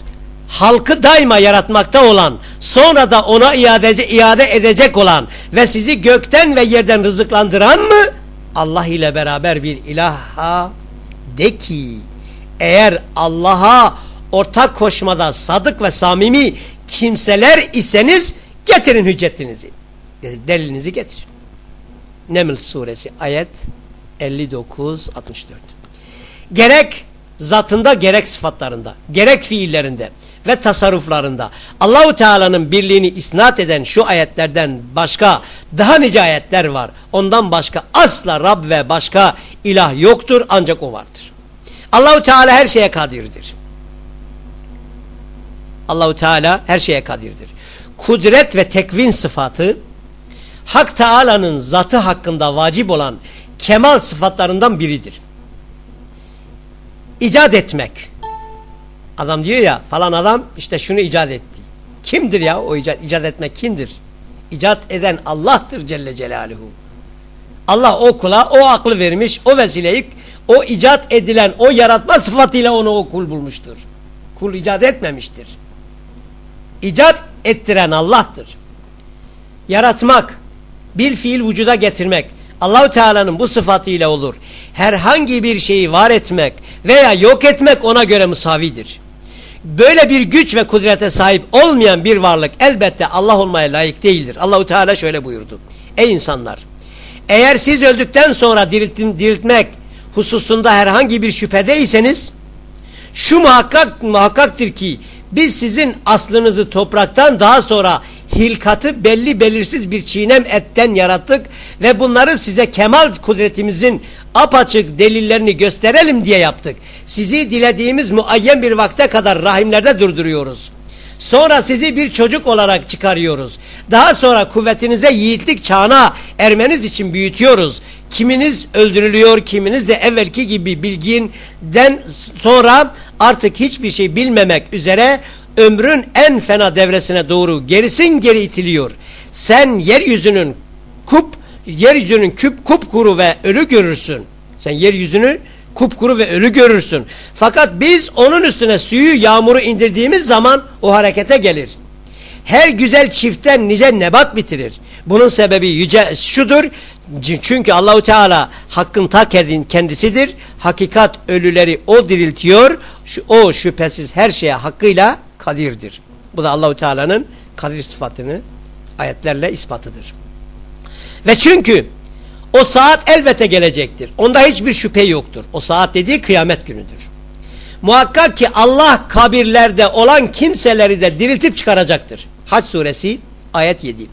halkı daima yaratmakta olan, sonra da ona iade, iade edecek olan ve sizi gökten ve yerden rızıklandıran mı? Allah ile beraber bir ilaha de ki eğer Allah'a ortak koşmada sadık ve samimi kimseler iseniz getirin hüccetinizi. Delilinizi getirin. Neml suresi ayet 59-64 Gerek zatında gerek sıfatlarında, gerek fiillerinde ve tasarruflarında Allahu Teala'nın birliğini isnat eden şu ayetlerden başka daha nice ayetler var. Ondan başka asla Rab ve başka ilah yoktur ancak o vardır. Allahu Teala her şeye kadirdir. Allahu Teala her şeye kadirdir. Kudret ve tekvin sıfatı Hak Teala'nın zatı hakkında vacip olan kemal sıfatlarından biridir. İcat etmek. Adam diyor ya falan adam işte şunu icat etti. Kimdir ya o icat, icat etmek kimdir? İcat eden Allah'tır Celle Celaluhu. Allah o kula o aklı vermiş o vesileyi o icat edilen o yaratma sıfatıyla onu o kul bulmuştur. Kul icat etmemiştir. İcat ettiren Allah'tır. Yaratmak, bir fiil vücuda getirmek Allahu Teala'nın bu sıfatıyla olur. Herhangi bir şeyi var etmek veya yok etmek ona göre musavidir. Böyle bir güç ve kudrete sahip olmayan bir varlık elbette Allah olmaya layık değildir. Allahu Teala şöyle buyurdu. Ey insanlar! Eğer siz öldükten sonra diriltmek hususunda herhangi bir şüphedeyseniz şu muhakkak muhakkaktır ki biz sizin aslınızı topraktan daha sonra hilkatı belli belirsiz bir çiğnem etten yarattık ve bunları size kemal kudretimizin apaçık delillerini gösterelim diye yaptık. Sizi dilediğimiz muayyen bir vakte kadar rahimlerde durduruyoruz. Sonra sizi bir çocuk olarak çıkarıyoruz. Daha sonra kuvvetinize yiğitlik çağına ermeniz için büyütüyoruz. Kiminiz öldürülüyor, kiminiz de evvelki gibi bilginden sonra artık hiçbir şey bilmemek üzere ömrün en fena devresine doğru gerisin geri itiliyor. Sen yeryüzünün kup, yeryüzünün küp kupkuru ve ölü görürsün. Sen yeryüzünü kupkuru ve ölü görürsün. Fakat biz onun üstüne suyu yağmuru indirdiğimiz zaman o harekete gelir. Her güzel çiftten nice nebat bitirir. Bunun sebebi yüce şudur. Çünkü Allahu Teala hakkın ta kendisidir. Hakikat ölüleri o diriltiyor. O şüphesiz her şeye hakkıyla kadirdir. Bu da Allahu Teala'nın kadir sıfatını ayetlerle ispatıdır. Ve çünkü o saat elbette gelecektir. Onda hiçbir şüphe yoktur. O saat dediği kıyamet günüdür. Muhakkak ki Allah kabirlerde olan kimseleri de diriltip çıkaracaktır. Haç suresi ayet 7.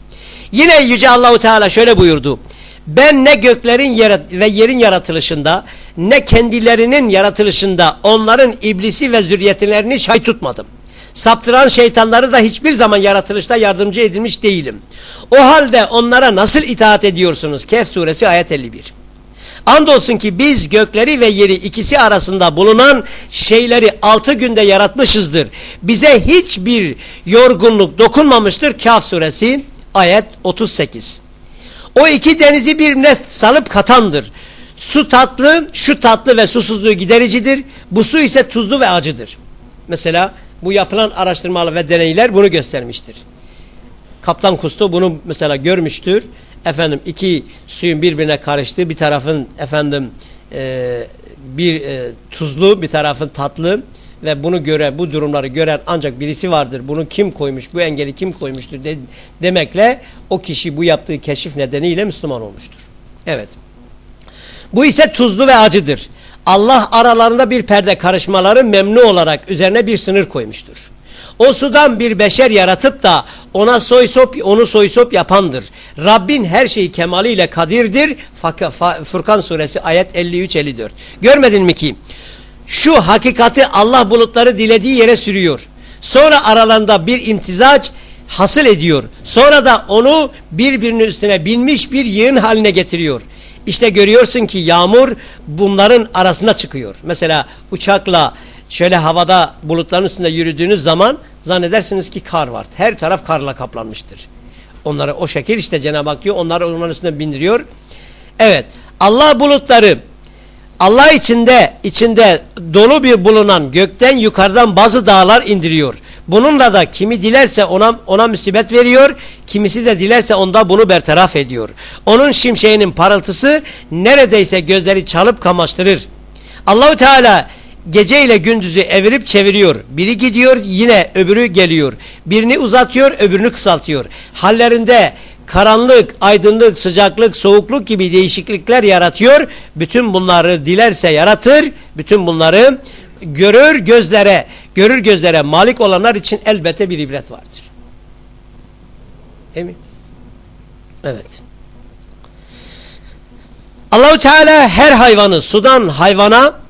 Yine Yüce Allahu Teala şöyle buyurdu. Ben ne göklerin ve yerin yaratılışında ne kendilerinin yaratılışında onların iblisi ve zürriyetlerini şahit tutmadım. Saptıran şeytanları da hiçbir zaman yaratılışta yardımcı edilmiş değilim. O halde onlara nasıl itaat ediyorsunuz? Kehf suresi ayet 51. Andolsun ki biz gökleri ve yeri ikisi arasında bulunan şeyleri altı günde yaratmışızdır. Bize hiçbir yorgunluk dokunmamıştır. Kaf suresi ayet 38. O iki denizi birbirine salıp katandır. Su tatlı, şu tatlı ve susuzluğu gidericidir. Bu su ise tuzlu ve acıdır. Mesela bu yapılan araştırmalar ve deneyler bunu göstermiştir. Kaptan Kusto bunu mesela görmüştür. Efendim iki suyun birbirine karıştığı bir tarafın efendim e, bir e, tuzlu bir tarafın tatlı ve bunu göre bu durumları gören ancak birisi vardır. Bunu kim koymuş bu engeli kim koymuştur de, demekle o kişi bu yaptığı keşif nedeniyle Müslüman olmuştur. Evet. Bu ise tuzlu ve acıdır. Allah aralarında bir perde karışmaları memnu olarak üzerine bir sınır koymuştur. O sudan bir beşer yaratıp da ona soy sop, onu soy sop yapandır. Rabbin her şeyi kemaliyle kadirdir. Furkan suresi ayet 53-54. Görmedin mi ki? Şu hakikati Allah bulutları dilediği yere sürüyor. Sonra aralarında bir imtizac hasıl ediyor. Sonra da onu birbirinin üstüne binmiş bir yığın haline getiriyor. İşte görüyorsun ki yağmur bunların arasında çıkıyor. Mesela uçakla şöyle havada bulutların üstünde yürüdüğünüz zaman zannedersiniz ki kar var. Her taraf karla kaplanmıştır. Onları o şekil işte Cenab-ı Hak diyor onları onların üstüne bindiriyor. Evet Allah bulutları Allah içinde içinde dolu bir bulunan gökten yukarıdan bazı dağlar indiriyor. Bununla da kimi dilerse ona ona musibet veriyor, kimisi de dilerse onda bunu bertaraf ediyor. Onun şimşeğinin parıltısı neredeyse gözleri çalıp kamaştırır. Allahu Teala gece ile gündüzü evirip çeviriyor. Biri gidiyor yine öbürü geliyor. Birini uzatıyor öbürünü kısaltıyor. Hallerinde karanlık, aydınlık, sıcaklık, soğukluk gibi değişiklikler yaratıyor. Bütün bunları dilerse yaratır. Bütün bunları görür gözlere, görür gözlere malik olanlar için elbette bir ibret vardır. Değil mi? Evet. Allahu Teala her hayvanı sudan hayvana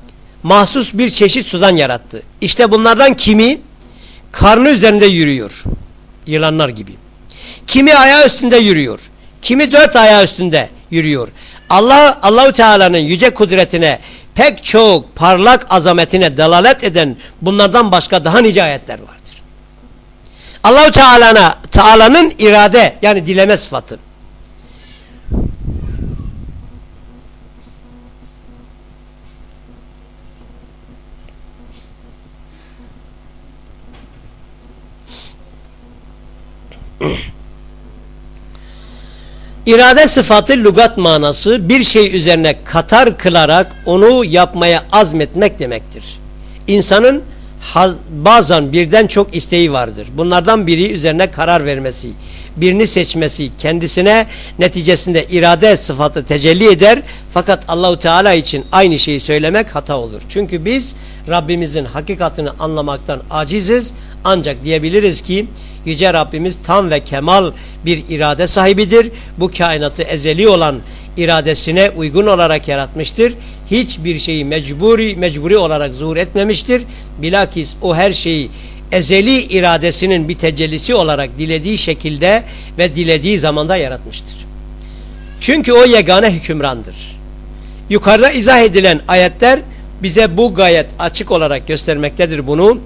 mahsus bir çeşit sudan yarattı. İşte bunlardan kimi karnı üzerinde yürüyor. Yılanlar gibi. Kimi ayağı üstünde yürüyor. Kimi dört ayağı üstünde yürüyor. Allah Allahu Teala'nın yüce kudretine pek çok parlak azametine delalet eden bunlardan başka daha nice ayetler vardır. Allahu Teala'na Teala'nın irade yani dileme sıfatı. İrade sıfatı lügat manası bir şey üzerine katar kılarak onu yapmaya azmetmek demektir. İnsanın bazen birden çok isteği vardır. Bunlardan biri üzerine karar vermesi birini seçmesi kendisine neticesinde irade sıfatı tecelli eder. Fakat Allahu Teala için aynı şeyi söylemek hata olur. Çünkü biz Rabbimizin hakikatini anlamaktan aciziz. Ancak diyebiliriz ki Yüce Rabbimiz tam ve kemal bir irade sahibidir. Bu kainatı ezeli olan iradesine uygun olarak yaratmıştır. Hiçbir şeyi mecburi mecburi olarak zuhur etmemiştir. Bilakis o her şeyi ezeli iradesinin bir tecellisi olarak dilediği şekilde ve dilediği zamanda yaratmıştır. Çünkü o yegane hükümrandır. Yukarıda izah edilen ayetler bize bu gayet açık olarak göstermektedir bunu.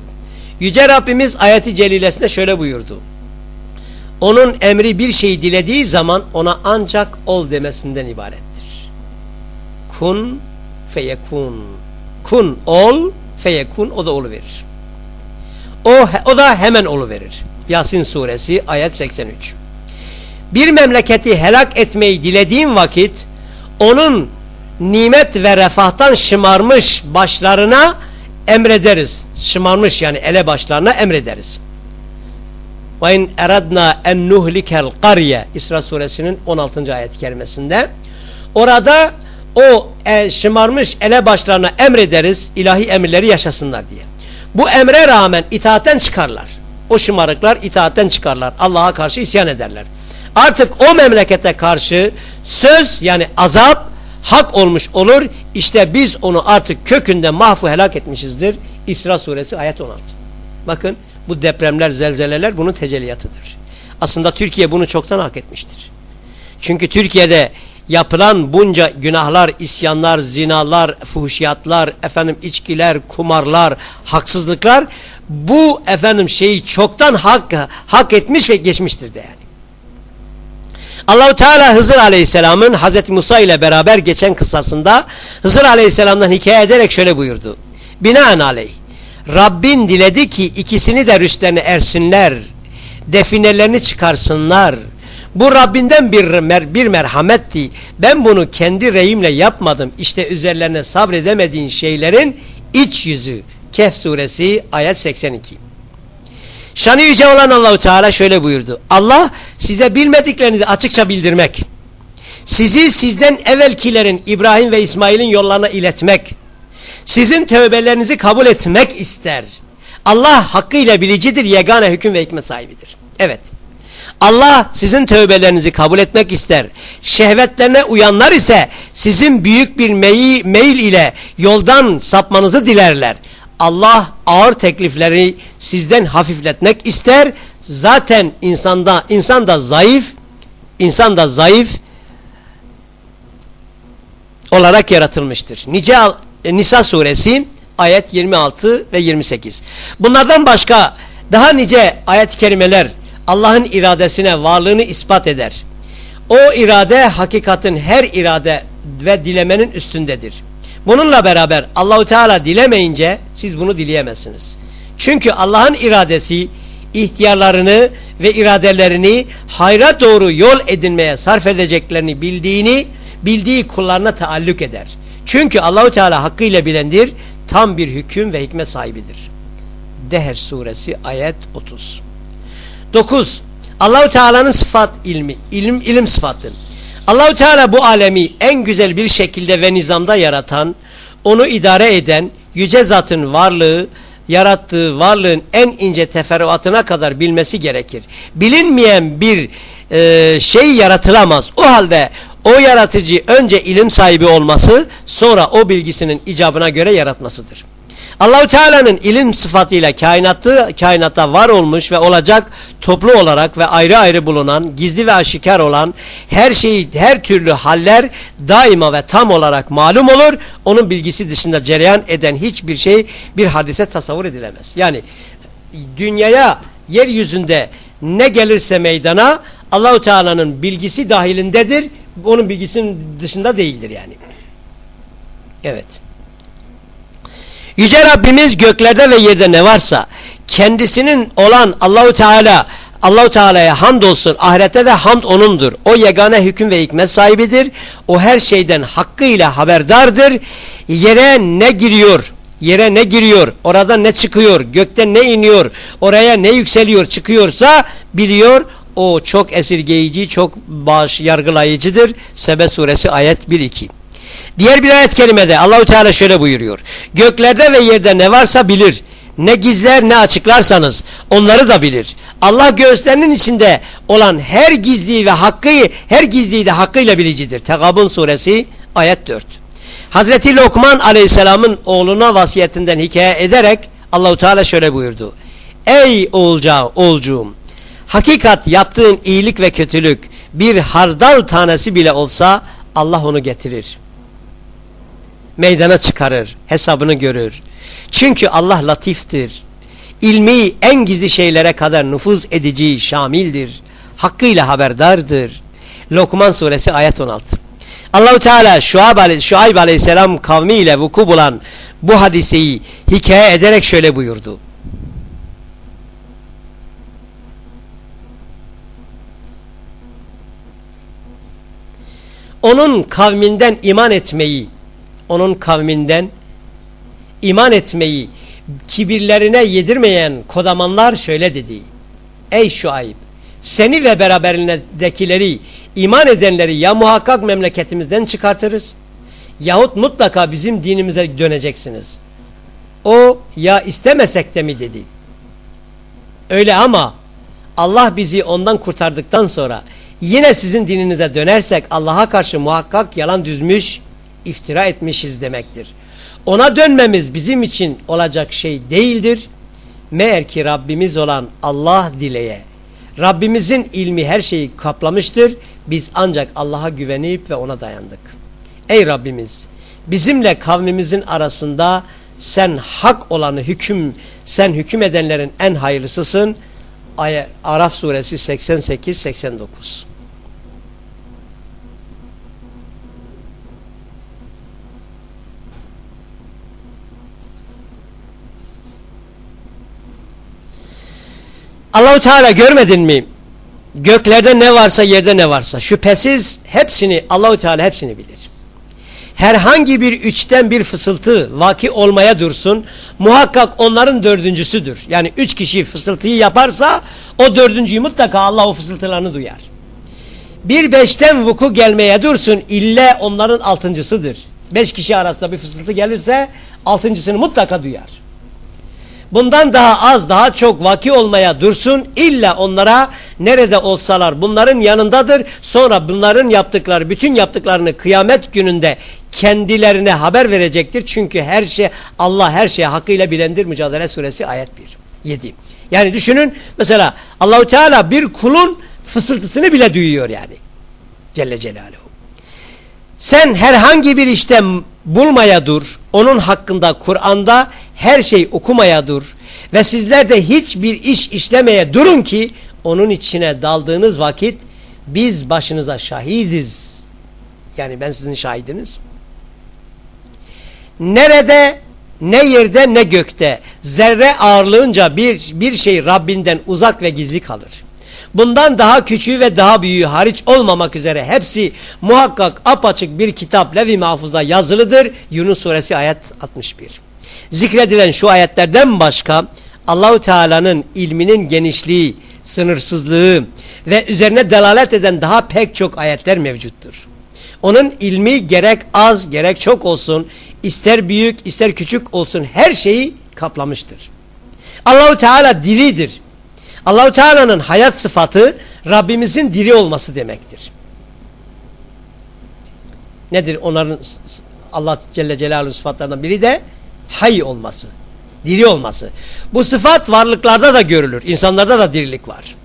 Yüce Rabbimiz ayeti celilesinde şöyle buyurdu. Onun emri bir şeyi dilediği zaman ona ancak ol demesinden ibarettir. Kun feyekun. Kun ol feyekun o da olu verir. O, o da hemen olu verir. Yasin suresi ayet 83. Bir memleketi helak etmeyi dilediğin vakit onun nimet ve refahtan şımarmış başlarına emrederiz. Şımarmış yani ele başlarına emrederiz. Ve in eradna en nuhlikel qarye İsra suresinin 16. ayet kerimesinde orada o e, şımarmış ele başlarına emrederiz ilahi emirleri yaşasınlar diye. Bu emre rağmen itaatten çıkarlar. O şımarıklar itaatten çıkarlar. Allah'a karşı isyan ederler. Artık o memlekete karşı söz yani azap hak olmuş olur. İşte biz onu artık kökünde mahfu helak etmişizdir. İsra suresi ayet 16. Bakın bu depremler, zelzeleler bunun tecelliyatıdır. Aslında Türkiye bunu çoktan hak etmiştir. Çünkü Türkiye'de yapılan bunca günahlar, isyanlar, zinalar, fuhuşiyatlar, efendim içkiler, kumarlar, haksızlıklar bu efendim şeyi çoktan hak hak etmiş ve geçmiştir de yani. Allahu Teala Hızır Aleyhisselam'ın Hazreti Musa ile beraber geçen kıssasında Hızır Aleyhisselam'dan hikaye ederek şöyle buyurdu. Binaenaleyh Rabbin diledi ki ikisini de rüştlerine ersinler, definelerini çıkarsınlar. Bu Rabbinden bir, mer bir merhametti. Ben bunu kendi reyimle yapmadım. İşte üzerlerine sabredemediğin şeylerin iç yüzü. Kehf suresi ayet 82. Şanı yüce olan Allahu Teala şöyle buyurdu. Allah size bilmediklerinizi açıkça bildirmek, sizi sizden evvelkilerin İbrahim ve İsmail'in yollarına iletmek, sizin tövbelerinizi kabul etmek ister. Allah hakkıyla bilicidir, yegane hüküm ve hikmet sahibidir. Evet. Allah sizin tövbelerinizi kabul etmek ister. Şehvetlerine uyanlar ise sizin büyük bir meyil, meyil ile yoldan sapmanızı dilerler. Allah ağır teklifleri sizden hafifletmek ister. Zaten insanda insan da zayıf, insan da zayıf olarak yaratılmıştır. Nice e, Nisa suresi ayet 26 ve 28. Bunlardan başka daha nice ayet-i kerimeler Allah'ın iradesine varlığını ispat eder. O irade hakikatin her irade ve dilemenin üstündedir. Bununla beraber Allahu Teala dilemeyince siz bunu dileyemezsiniz. Çünkü Allah'ın iradesi ihtiyarlarını ve iradelerini hayra doğru yol edinmeye sarf edeceklerini bildiğini bildiği kullarına taalluk eder. Çünkü Allahu Teala hakkıyla bilendir, tam bir hüküm ve hikmet sahibidir. Deher suresi ayet 30. 9. Allahu Teala'nın sıfat ilmi, ilim ilim sıfatı. Allahu Teala bu alemi en güzel bir şekilde ve nizamda yaratan, onu idare eden yüce zatın varlığı, yarattığı varlığın en ince teferruatına kadar bilmesi gerekir. Bilinmeyen bir e, şey yaratılamaz. O halde o yaratıcı önce ilim sahibi olması, sonra o bilgisinin icabına göre yaratmasıdır. Allahu Teala'nın ilim sıfatıyla kainatı kainata var olmuş ve olacak toplu olarak ve ayrı ayrı bulunan, gizli ve aşikar olan her şeyi, her türlü haller daima ve tam olarak malum olur. Onun bilgisi dışında cereyan eden hiçbir şey bir hadise tasavvur edilemez. Yani dünyaya, yeryüzünde ne gelirse meydana Allahu Teala'nın bilgisi dahilindedir. Onun bilgisinin dışında değildir yani. Evet. Yüce Rabbimiz göklerde ve yerde ne varsa kendisinin olan Allahu Teala Allahu Teala'ya hamd olsun. Ahirette de hamd onundur. O yegane hüküm ve hikmet sahibidir. O her şeyden hakkıyla haberdardır. Yere ne giriyor? Yere ne giriyor? Orada ne çıkıyor? Gökte ne iniyor? Oraya ne yükseliyor, çıkıyorsa biliyor. O çok esirgeyici, çok baş yargılayıcıdır. Sebe suresi ayet 1-2. Diğer bir ayet kerimede Allahu Teala şöyle buyuruyor. Göklerde ve yerde ne varsa bilir. Ne gizler ne açıklarsanız onları da bilir. Allah göğüslerinin içinde olan her gizliyi ve hakkı, her gizliyi de hakkıyla bilicidir. Tegabun suresi ayet 4. Hazreti Lokman aleyhisselamın oğluna vasiyetinden hikaye ederek Allahu Teala şöyle buyurdu. Ey oğulca, oğulcuğum hakikat yaptığın iyilik ve kötülük bir hardal tanesi bile olsa Allah onu getirir. Meydana çıkarır, hesabını görür. Çünkü Allah latiftir. İlmi en gizli şeylere kadar nüfuz edici, şamildir. Hakkıyla haberdardır. Lokman suresi ayet 16. Allahu Teala Şuayb, Şuayb aleyhisselam kavmiyle vuku bulan bu hadiseyi hikaye ederek şöyle buyurdu. Onun kavminden iman etmeyi, onun kavminden iman etmeyi kibirlerine yedirmeyen kodamanlar şöyle dedi. Ey Şuayb seni ve beraberindekileri iman edenleri ya muhakkak memleketimizden çıkartırız yahut mutlaka bizim dinimize döneceksiniz. O ya istemesek de mi dedi. Öyle ama Allah bizi ondan kurtardıktan sonra yine sizin dininize dönersek Allah'a karşı muhakkak yalan düzmüş, iftira etmişiz demektir. Ona dönmemiz bizim için olacak şey değildir. Meğer ki Rabbimiz olan Allah dileye. Rabbimizin ilmi her şeyi kaplamıştır. Biz ancak Allah'a güvenip ve ona dayandık. Ey Rabbimiz bizimle kavmimizin arasında sen hak olanı hüküm, sen hüküm edenlerin en hayırlısısın. Araf suresi 88-89 Allahu Teala görmedin mi? Göklerde ne varsa yerde ne varsa şüphesiz hepsini Allahu Teala hepsini bilir. Herhangi bir üçten bir fısıltı vaki olmaya dursun muhakkak onların dördüncüsüdür. Yani üç kişi fısıltıyı yaparsa o dördüncüyü mutlaka Allah o fısıltılarını duyar. Bir beşten vuku gelmeye dursun ille onların altıncısıdır. Beş kişi arasında bir fısıltı gelirse altıncısını mutlaka duyar bundan daha az daha çok vaki olmaya dursun. İlla onlara nerede olsalar bunların yanındadır. Sonra bunların yaptıkları bütün yaptıklarını kıyamet gününde kendilerine haber verecektir. Çünkü her şey Allah her şeye hakkıyla bilendir. Mücadele suresi ayet 1 7 yani düşünün mesela Allahu Teala bir kulun fısıltısını bile duyuyor yani. Celle Celaluhu sen herhangi bir işte bulmaya dur onun hakkında Kur'an'da her şey okumaya dur ve sizler de hiçbir iş işlemeye durun ki onun içine daldığınız vakit biz başınıza şahidiz. Yani ben sizin şahidiniz. Nerede ne yerde ne gökte zerre ağırlığınca bir, bir şey Rabbinden uzak ve gizli kalır. Bundan daha küçüğü ve daha büyüğü hariç olmamak üzere hepsi muhakkak apaçık bir kitap Levi Mahfuz'da yazılıdır. Yunus suresi ayet 61 zikredilen şu ayetlerden başka Allahu Teala'nın ilminin genişliği, sınırsızlığı ve üzerine delalet eden daha pek çok ayetler mevcuttur. Onun ilmi gerek az gerek çok olsun, ister büyük ister küçük olsun her şeyi kaplamıştır. Allahu Teala diridir. Allahu Teala'nın hayat sıfatı Rabbimizin diri olması demektir. Nedir onların Allah Celle Celaluhu sıfatlarından biri de hay olması, diri olması. Bu sıfat varlıklarda da görülür. İnsanlarda da dirilik var.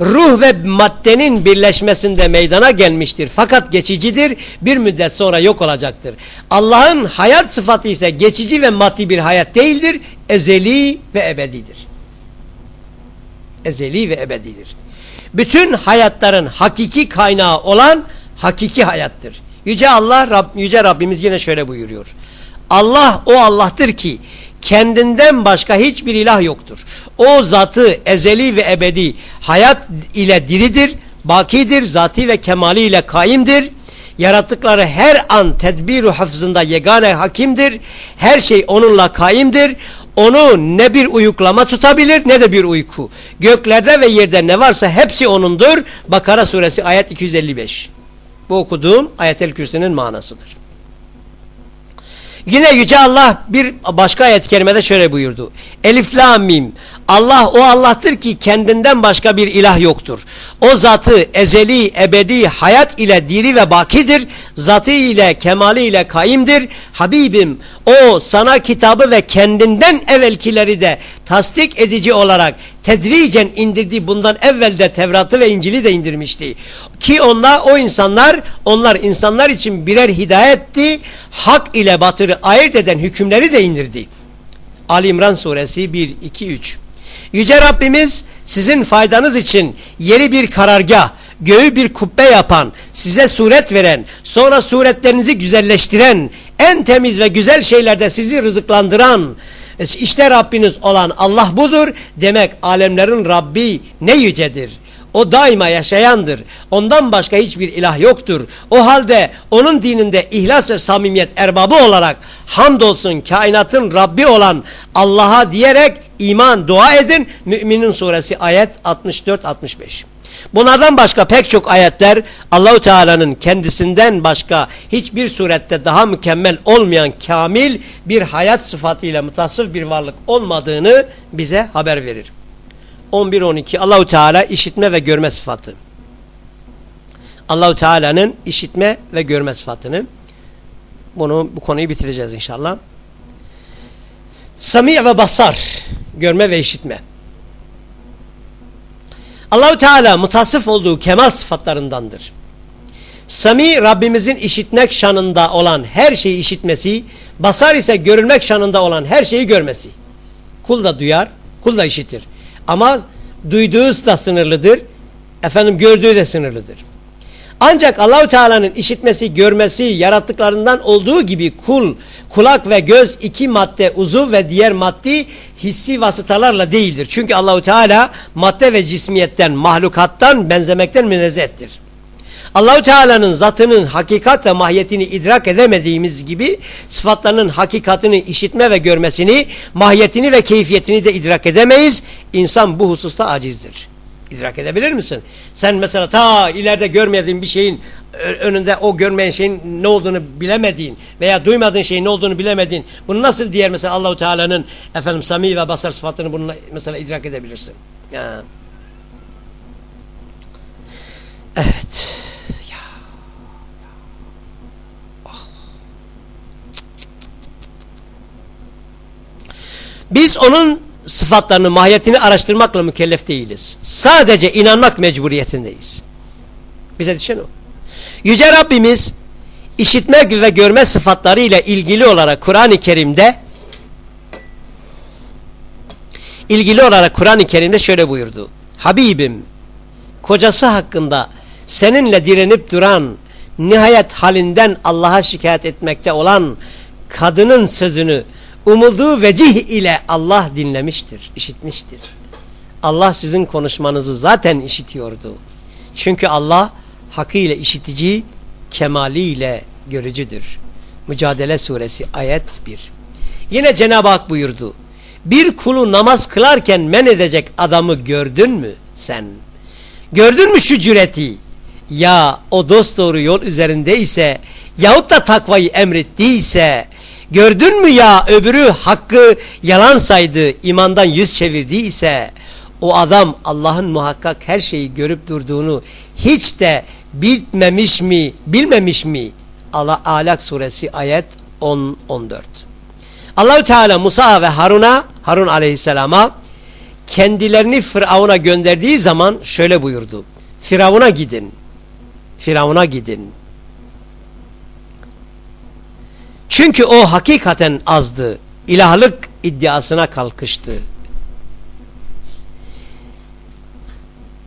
Ruh ve maddenin birleşmesinde meydana gelmiştir. Fakat geçicidir. Bir müddet sonra yok olacaktır. Allah'ın hayat sıfatı ise geçici ve maddi bir hayat değildir. Ezeli ve ebedidir. Ezeli ve ebedidir. Bütün hayatların hakiki kaynağı olan hakiki hayattır. Yüce Allah, Rab, Yüce Rabbimiz yine şöyle buyuruyor. Allah o Allah'tır ki kendinden başka hiçbir ilah yoktur. O zatı ezeli ve ebedi hayat ile diridir, bakidir, zati ve kemali ile kaimdir. Yarattıkları her an tedbiru hafızında yegane hakimdir. Her şey onunla kaimdir. Onu ne bir uyuklama tutabilir ne de bir uyku. Göklerde ve yerde ne varsa hepsi O'nundur. Bakara suresi ayet 255. Bu okuduğum ayetel kürsünün manasıdır. Yine Yüce Allah bir başka ayet-i kerimede şöyle buyurdu. Elif la mim. Allah o Allah'tır ki kendinden başka bir ilah yoktur. O zatı ezeli, ebedi, hayat ile diri ve bakidir. Zatı ile, kemali ile kaimdir. Habibim o sana kitabı ve kendinden evvelkileri de tasdik edici olarak tedricen indirdi. Bundan evvelde Tevrat'ı ve İncil'i de indirmişti. Ki onlar o insanlar onlar insanlar için birer hidayetti. Hak ile batırı ayırt eden hükümleri de indirdi. Ali İmran suresi 1, 2, 3. Yüce Rabbimiz sizin faydanız için yeri bir karargah, göğü bir kubbe yapan, size suret veren, sonra suretlerinizi güzelleştiren, en temiz ve güzel şeylerde sizi rızıklandıran, işte Rabbiniz olan Allah budur. Demek alemlerin Rabbi ne yücedir. O daima yaşayandır. Ondan başka hiçbir ilah yoktur. O halde onun dininde ihlas ve samimiyet erbabı olarak hamdolsun kainatın Rabbi olan Allah'a diyerek iman dua edin. Müminin suresi ayet 64-65. Bunlardan başka pek çok ayetler Allahu Teala'nın kendisinden başka hiçbir surette daha mükemmel olmayan kamil bir hayat sıfatıyla mutasıl bir varlık olmadığını bize haber verir. 11-12 Allahu Teala işitme ve görme sıfatı. Allahu Teala'nın işitme ve görme sıfatını bunu bu konuyu bitireceğiz inşallah. Sami ve basar görme ve işitme. Allahu Teala mutasıf olduğu kemal sıfatlarındandır. Sami Rabbimizin işitmek şanında olan her şeyi işitmesi, basar ise görülmek şanında olan her şeyi görmesi. Kul da duyar, kul da işitir. Ama duyduğu da sınırlıdır. Efendim gördüğü de sınırlıdır. Ancak Allahu Teala'nın işitmesi, görmesi yarattıklarından olduğu gibi kul, kulak ve göz iki madde uzuv ve diğer maddi hissi vasıtalarla değildir. Çünkü Allahu Teala madde ve cismiyetten, mahlukattan benzemekten münezzehtir. Allahu Teala'nın zatının hakikat ve mahiyetini idrak edemediğimiz gibi sıfatlarının hakikatini işitme ve görmesini, mahiyetini ve keyfiyetini de idrak edemeyiz. İnsan bu hususta acizdir. İdrak edebilir misin? Sen mesela ta ileride görmediğin bir şeyin önünde o görmeyen şeyin ne olduğunu bilemediğin veya duymadığın şeyin ne olduğunu bilemediğin bunu nasıl diğer mesela Allahu Teala'nın efendim sami ve basar sıfatını bununla mesela idrak edebilirsin. Ya. Evet. Biz onun sıfatlarını, mahiyetini araştırmakla mükellef değiliz. Sadece inanmak mecburiyetindeyiz. Bize düşen o. Yüce Rabbimiz işitme ve görme sıfatları ile ilgili olarak Kur'an-ı Kerim'de ilgili olarak Kur'an-ı Kerim'de şöyle buyurdu. Habibim kocası hakkında seninle direnip duran nihayet halinden Allah'a şikayet etmekte olan kadının sözünü umulduğu vecih ile Allah dinlemiştir, işitmiştir. Allah sizin konuşmanızı zaten işitiyordu. Çünkü Allah hakkıyla işitici, kemaliyle görücüdür. Mücadele suresi ayet 1. Yine Cenab-ı Hak buyurdu. Bir kulu namaz kılarken men edecek adamı gördün mü sen? Gördün mü şu cüreti? Ya o dost doğru yol üzerindeyse yahut da takvayı emrettiyse Gördün mü ya öbürü hakkı yalan saydı, imandan yüz çevirdiyse o adam Allah'ın muhakkak her şeyi görüp durduğunu hiç de bilmemiş mi, bilmemiş mi? Allah Alak suresi ayet 10 14. Allahü Teala Musa ve Harun'a, Harun aleyhisselama kendilerini Firavun'a gönderdiği zaman şöyle buyurdu. Firavun'a gidin. Firavun'a gidin. Çünkü o hakikaten azdı. İlahlık iddiasına kalkıştı.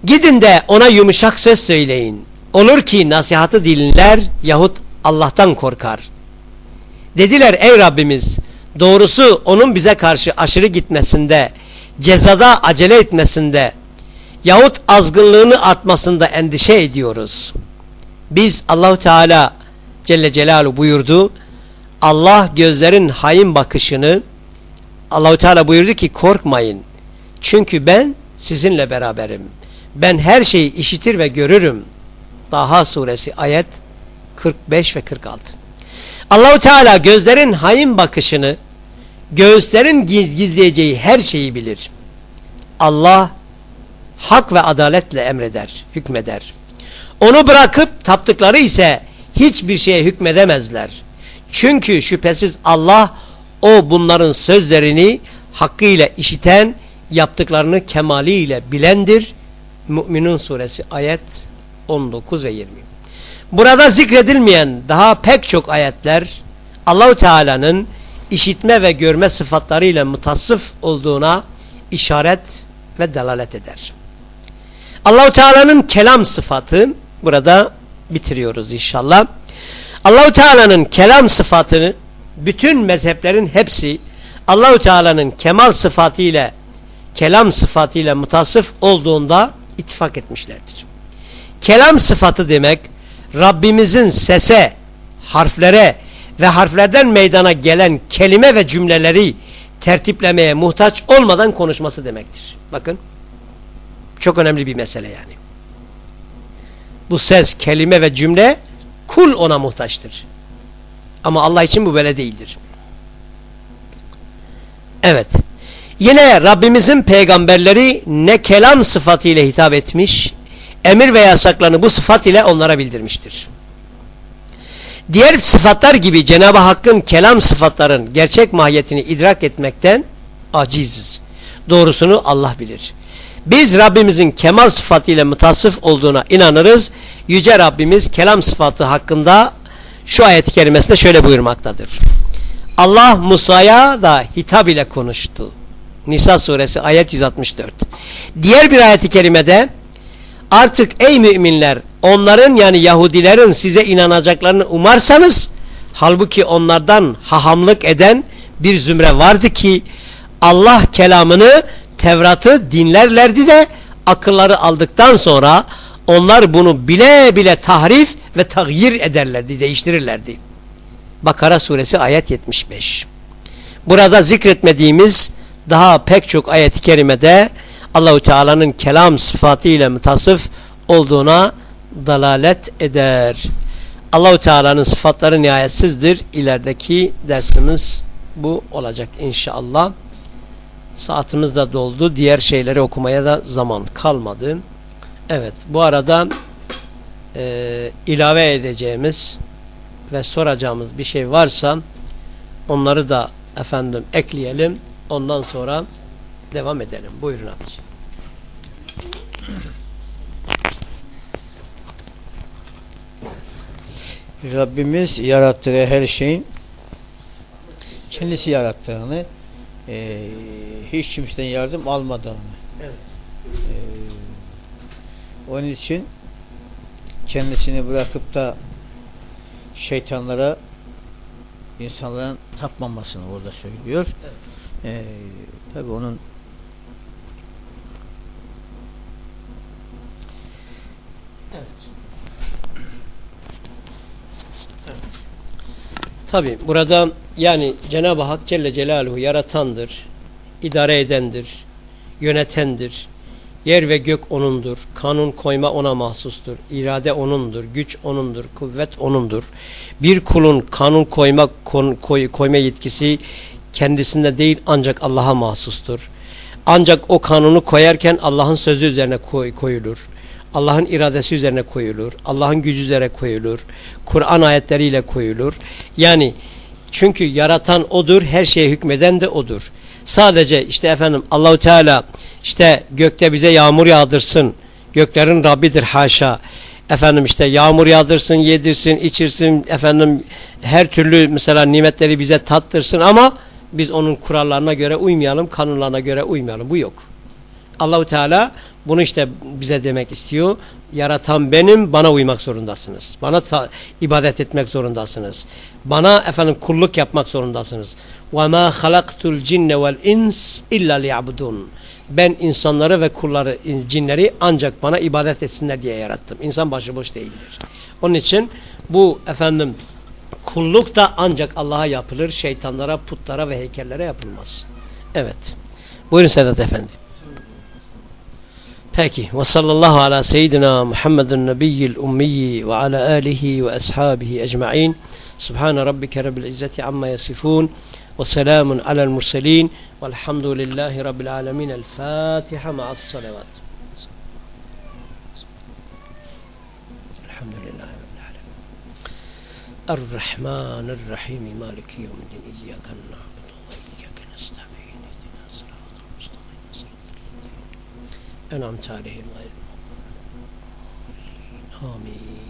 Gidin de ona yumuşak söz söyleyin. Olur ki nasihatı dinler yahut Allah'tan korkar. Dediler ey Rabbimiz doğrusu onun bize karşı aşırı gitmesinde, cezada acele etmesinde yahut azgınlığını artmasında endişe ediyoruz. Biz Allahu Teala Celle Celaluhu buyurdu. Allah gözlerin hain bakışını Allahu Teala buyurdu ki korkmayın. Çünkü ben sizinle beraberim. Ben her şeyi işitir ve görürüm. Daha suresi ayet 45 ve 46. Allahu Teala gözlerin hain bakışını, göğüslerin giz gizleyeceği her şeyi bilir. Allah hak ve adaletle emreder, hükmeder. Onu bırakıp taptıkları ise hiçbir şeye hükmedemezler. Çünkü şüphesiz Allah o bunların sözlerini hakkıyla işiten, yaptıklarını kemaliyle bilendir. Müminun suresi ayet 19 ve 20. Burada zikredilmeyen daha pek çok ayetler Allahu Teala'nın işitme ve görme sıfatlarıyla mutassıf olduğuna işaret ve delalet eder. Allahu Teala'nın kelam sıfatı burada bitiriyoruz inşallah. Allahu Teala'nın kelam sıfatını bütün mezheplerin hepsi Allahu Teala'nın kemal sıfatıyla kelam sıfatıyla mutasıf olduğunda ittifak etmişlerdir. Kelam sıfatı demek Rabbimizin sese, harflere ve harflerden meydana gelen kelime ve cümleleri tertiplemeye muhtaç olmadan konuşması demektir. Bakın çok önemli bir mesele yani. Bu ses, kelime ve cümle kul ona muhtaçtır. Ama Allah için bu böyle değildir. Evet. Yine Rabbimizin peygamberleri ne kelam sıfatıyla hitap etmiş, emir ve yasaklarını bu sıfat ile onlara bildirmiştir. Diğer sıfatlar gibi Cenab-ı Hakk'ın kelam sıfatların gerçek mahiyetini idrak etmekten aciziz. Doğrusunu Allah bilir. Biz Rabbimizin kemal sıfatıyla mutasıf olduğuna inanırız. Yüce Rabbimiz kelam sıfatı hakkında şu ayet-i kerimesinde şöyle buyurmaktadır. Allah Musa'ya da hitap ile konuştu. Nisa suresi ayet 164. Diğer bir ayet-i kerimede artık ey müminler onların yani Yahudilerin size inanacaklarını umarsanız halbuki onlardan hahamlık eden bir zümre vardı ki Allah kelamını Tevrat'ı dinlerlerdi de akılları aldıktan sonra onlar bunu bile bile tahrif ve tagyir ederlerdi, değiştirirlerdi. Bakara suresi ayet 75. Burada zikretmediğimiz daha pek çok ayet-i kerimede Allahu Teala'nın kelam sıfatı ile mutasıf olduğuna dalalet eder. Allahu Teala'nın sıfatları nihayetsizdir. İlerideki dersimiz bu olacak inşallah. Saatimiz de doldu. Diğer şeyleri okumaya da zaman kalmadı. Evet bu arada e, ilave edeceğimiz ve soracağımız bir şey varsa onları da efendim ekleyelim. Ondan sonra devam edelim. Buyurun abiciğim. Rabbimiz yarattığı her şeyin kendisi yarattığını e, hiç kimseden yardım almadığını onun için kendisini bırakıp da şeytanlara insanların tapmamasını orada söylüyor. Evet. E, tabi onun Evet. Tabi burada yani Cenab-ı Hak Celle Celaluhu yaratandır, idare edendir, yönetendir. Yer ve gök O'nundur. Kanun koyma O'na mahsustur. İrade O'nundur. Güç O'nundur. Kuvvet O'nundur. Bir kulun kanun koyma, koy, koyma yetkisi kendisinde değil ancak Allah'a mahsustur. Ancak o kanunu koyarken Allah'ın sözü üzerine koy, koyulur. Allah'ın iradesi üzerine koyulur. Allah'ın gücü üzerine koyulur. Kur'an ayetleriyle koyulur. Yani çünkü yaratan odur, her şeye hükmeden de odur. Sadece işte efendim Allahu Teala işte gökte bize yağmur yağdırsın. Göklerin Rabbidir haşa. Efendim işte yağmur yağdırsın, yedirsin, içirsin. Efendim her türlü mesela nimetleri bize tattırsın ama biz onun kurallarına göre uymayalım, kanunlarına göre uymayalım. Bu yok. Allahu Teala bunu işte bize demek istiyor. Yaratan benim, bana uymak zorundasınız. Bana ibadet etmek zorundasınız. Bana efendim kulluk yapmak zorundasınız. وَمَا خَلَقْتُ الْجِنَّ وَالْاِنْسِ اِلَّا لِيَعْبُدُونَ Ben insanları ve kulları, cinleri ancak bana ibadet etsinler diye yarattım. İnsan başıboş değildir. Onun için bu efendim kulluk da ancak Allah'a yapılır. Şeytanlara, putlara ve heykellere yapılmaz. Evet. Buyurun Sedat Efendi. Peki. Ve sallallahu ala seyyidina Muhammedun nebiyyil ummiyi ve ala alihi ve ashabihi ecma'in. Subhane rabbike rabbil izzeti amma yasifun. وسلام على المرسلين والحمد لله رب العالمين. الفاتحة مع الصلوات. الحمد لله رب العالمين. الرحمن الرحيم. مالك يوم الدين. إياك نعبد وإياك نستعين. اهدنا الصراط المستقيم. صراط الذين أنعمت عليهم غير المغضوب آمين.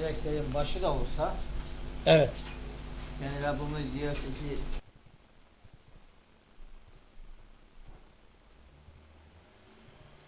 Meleklerin başı da olsa Evet. yani Rabbimin diyor sesi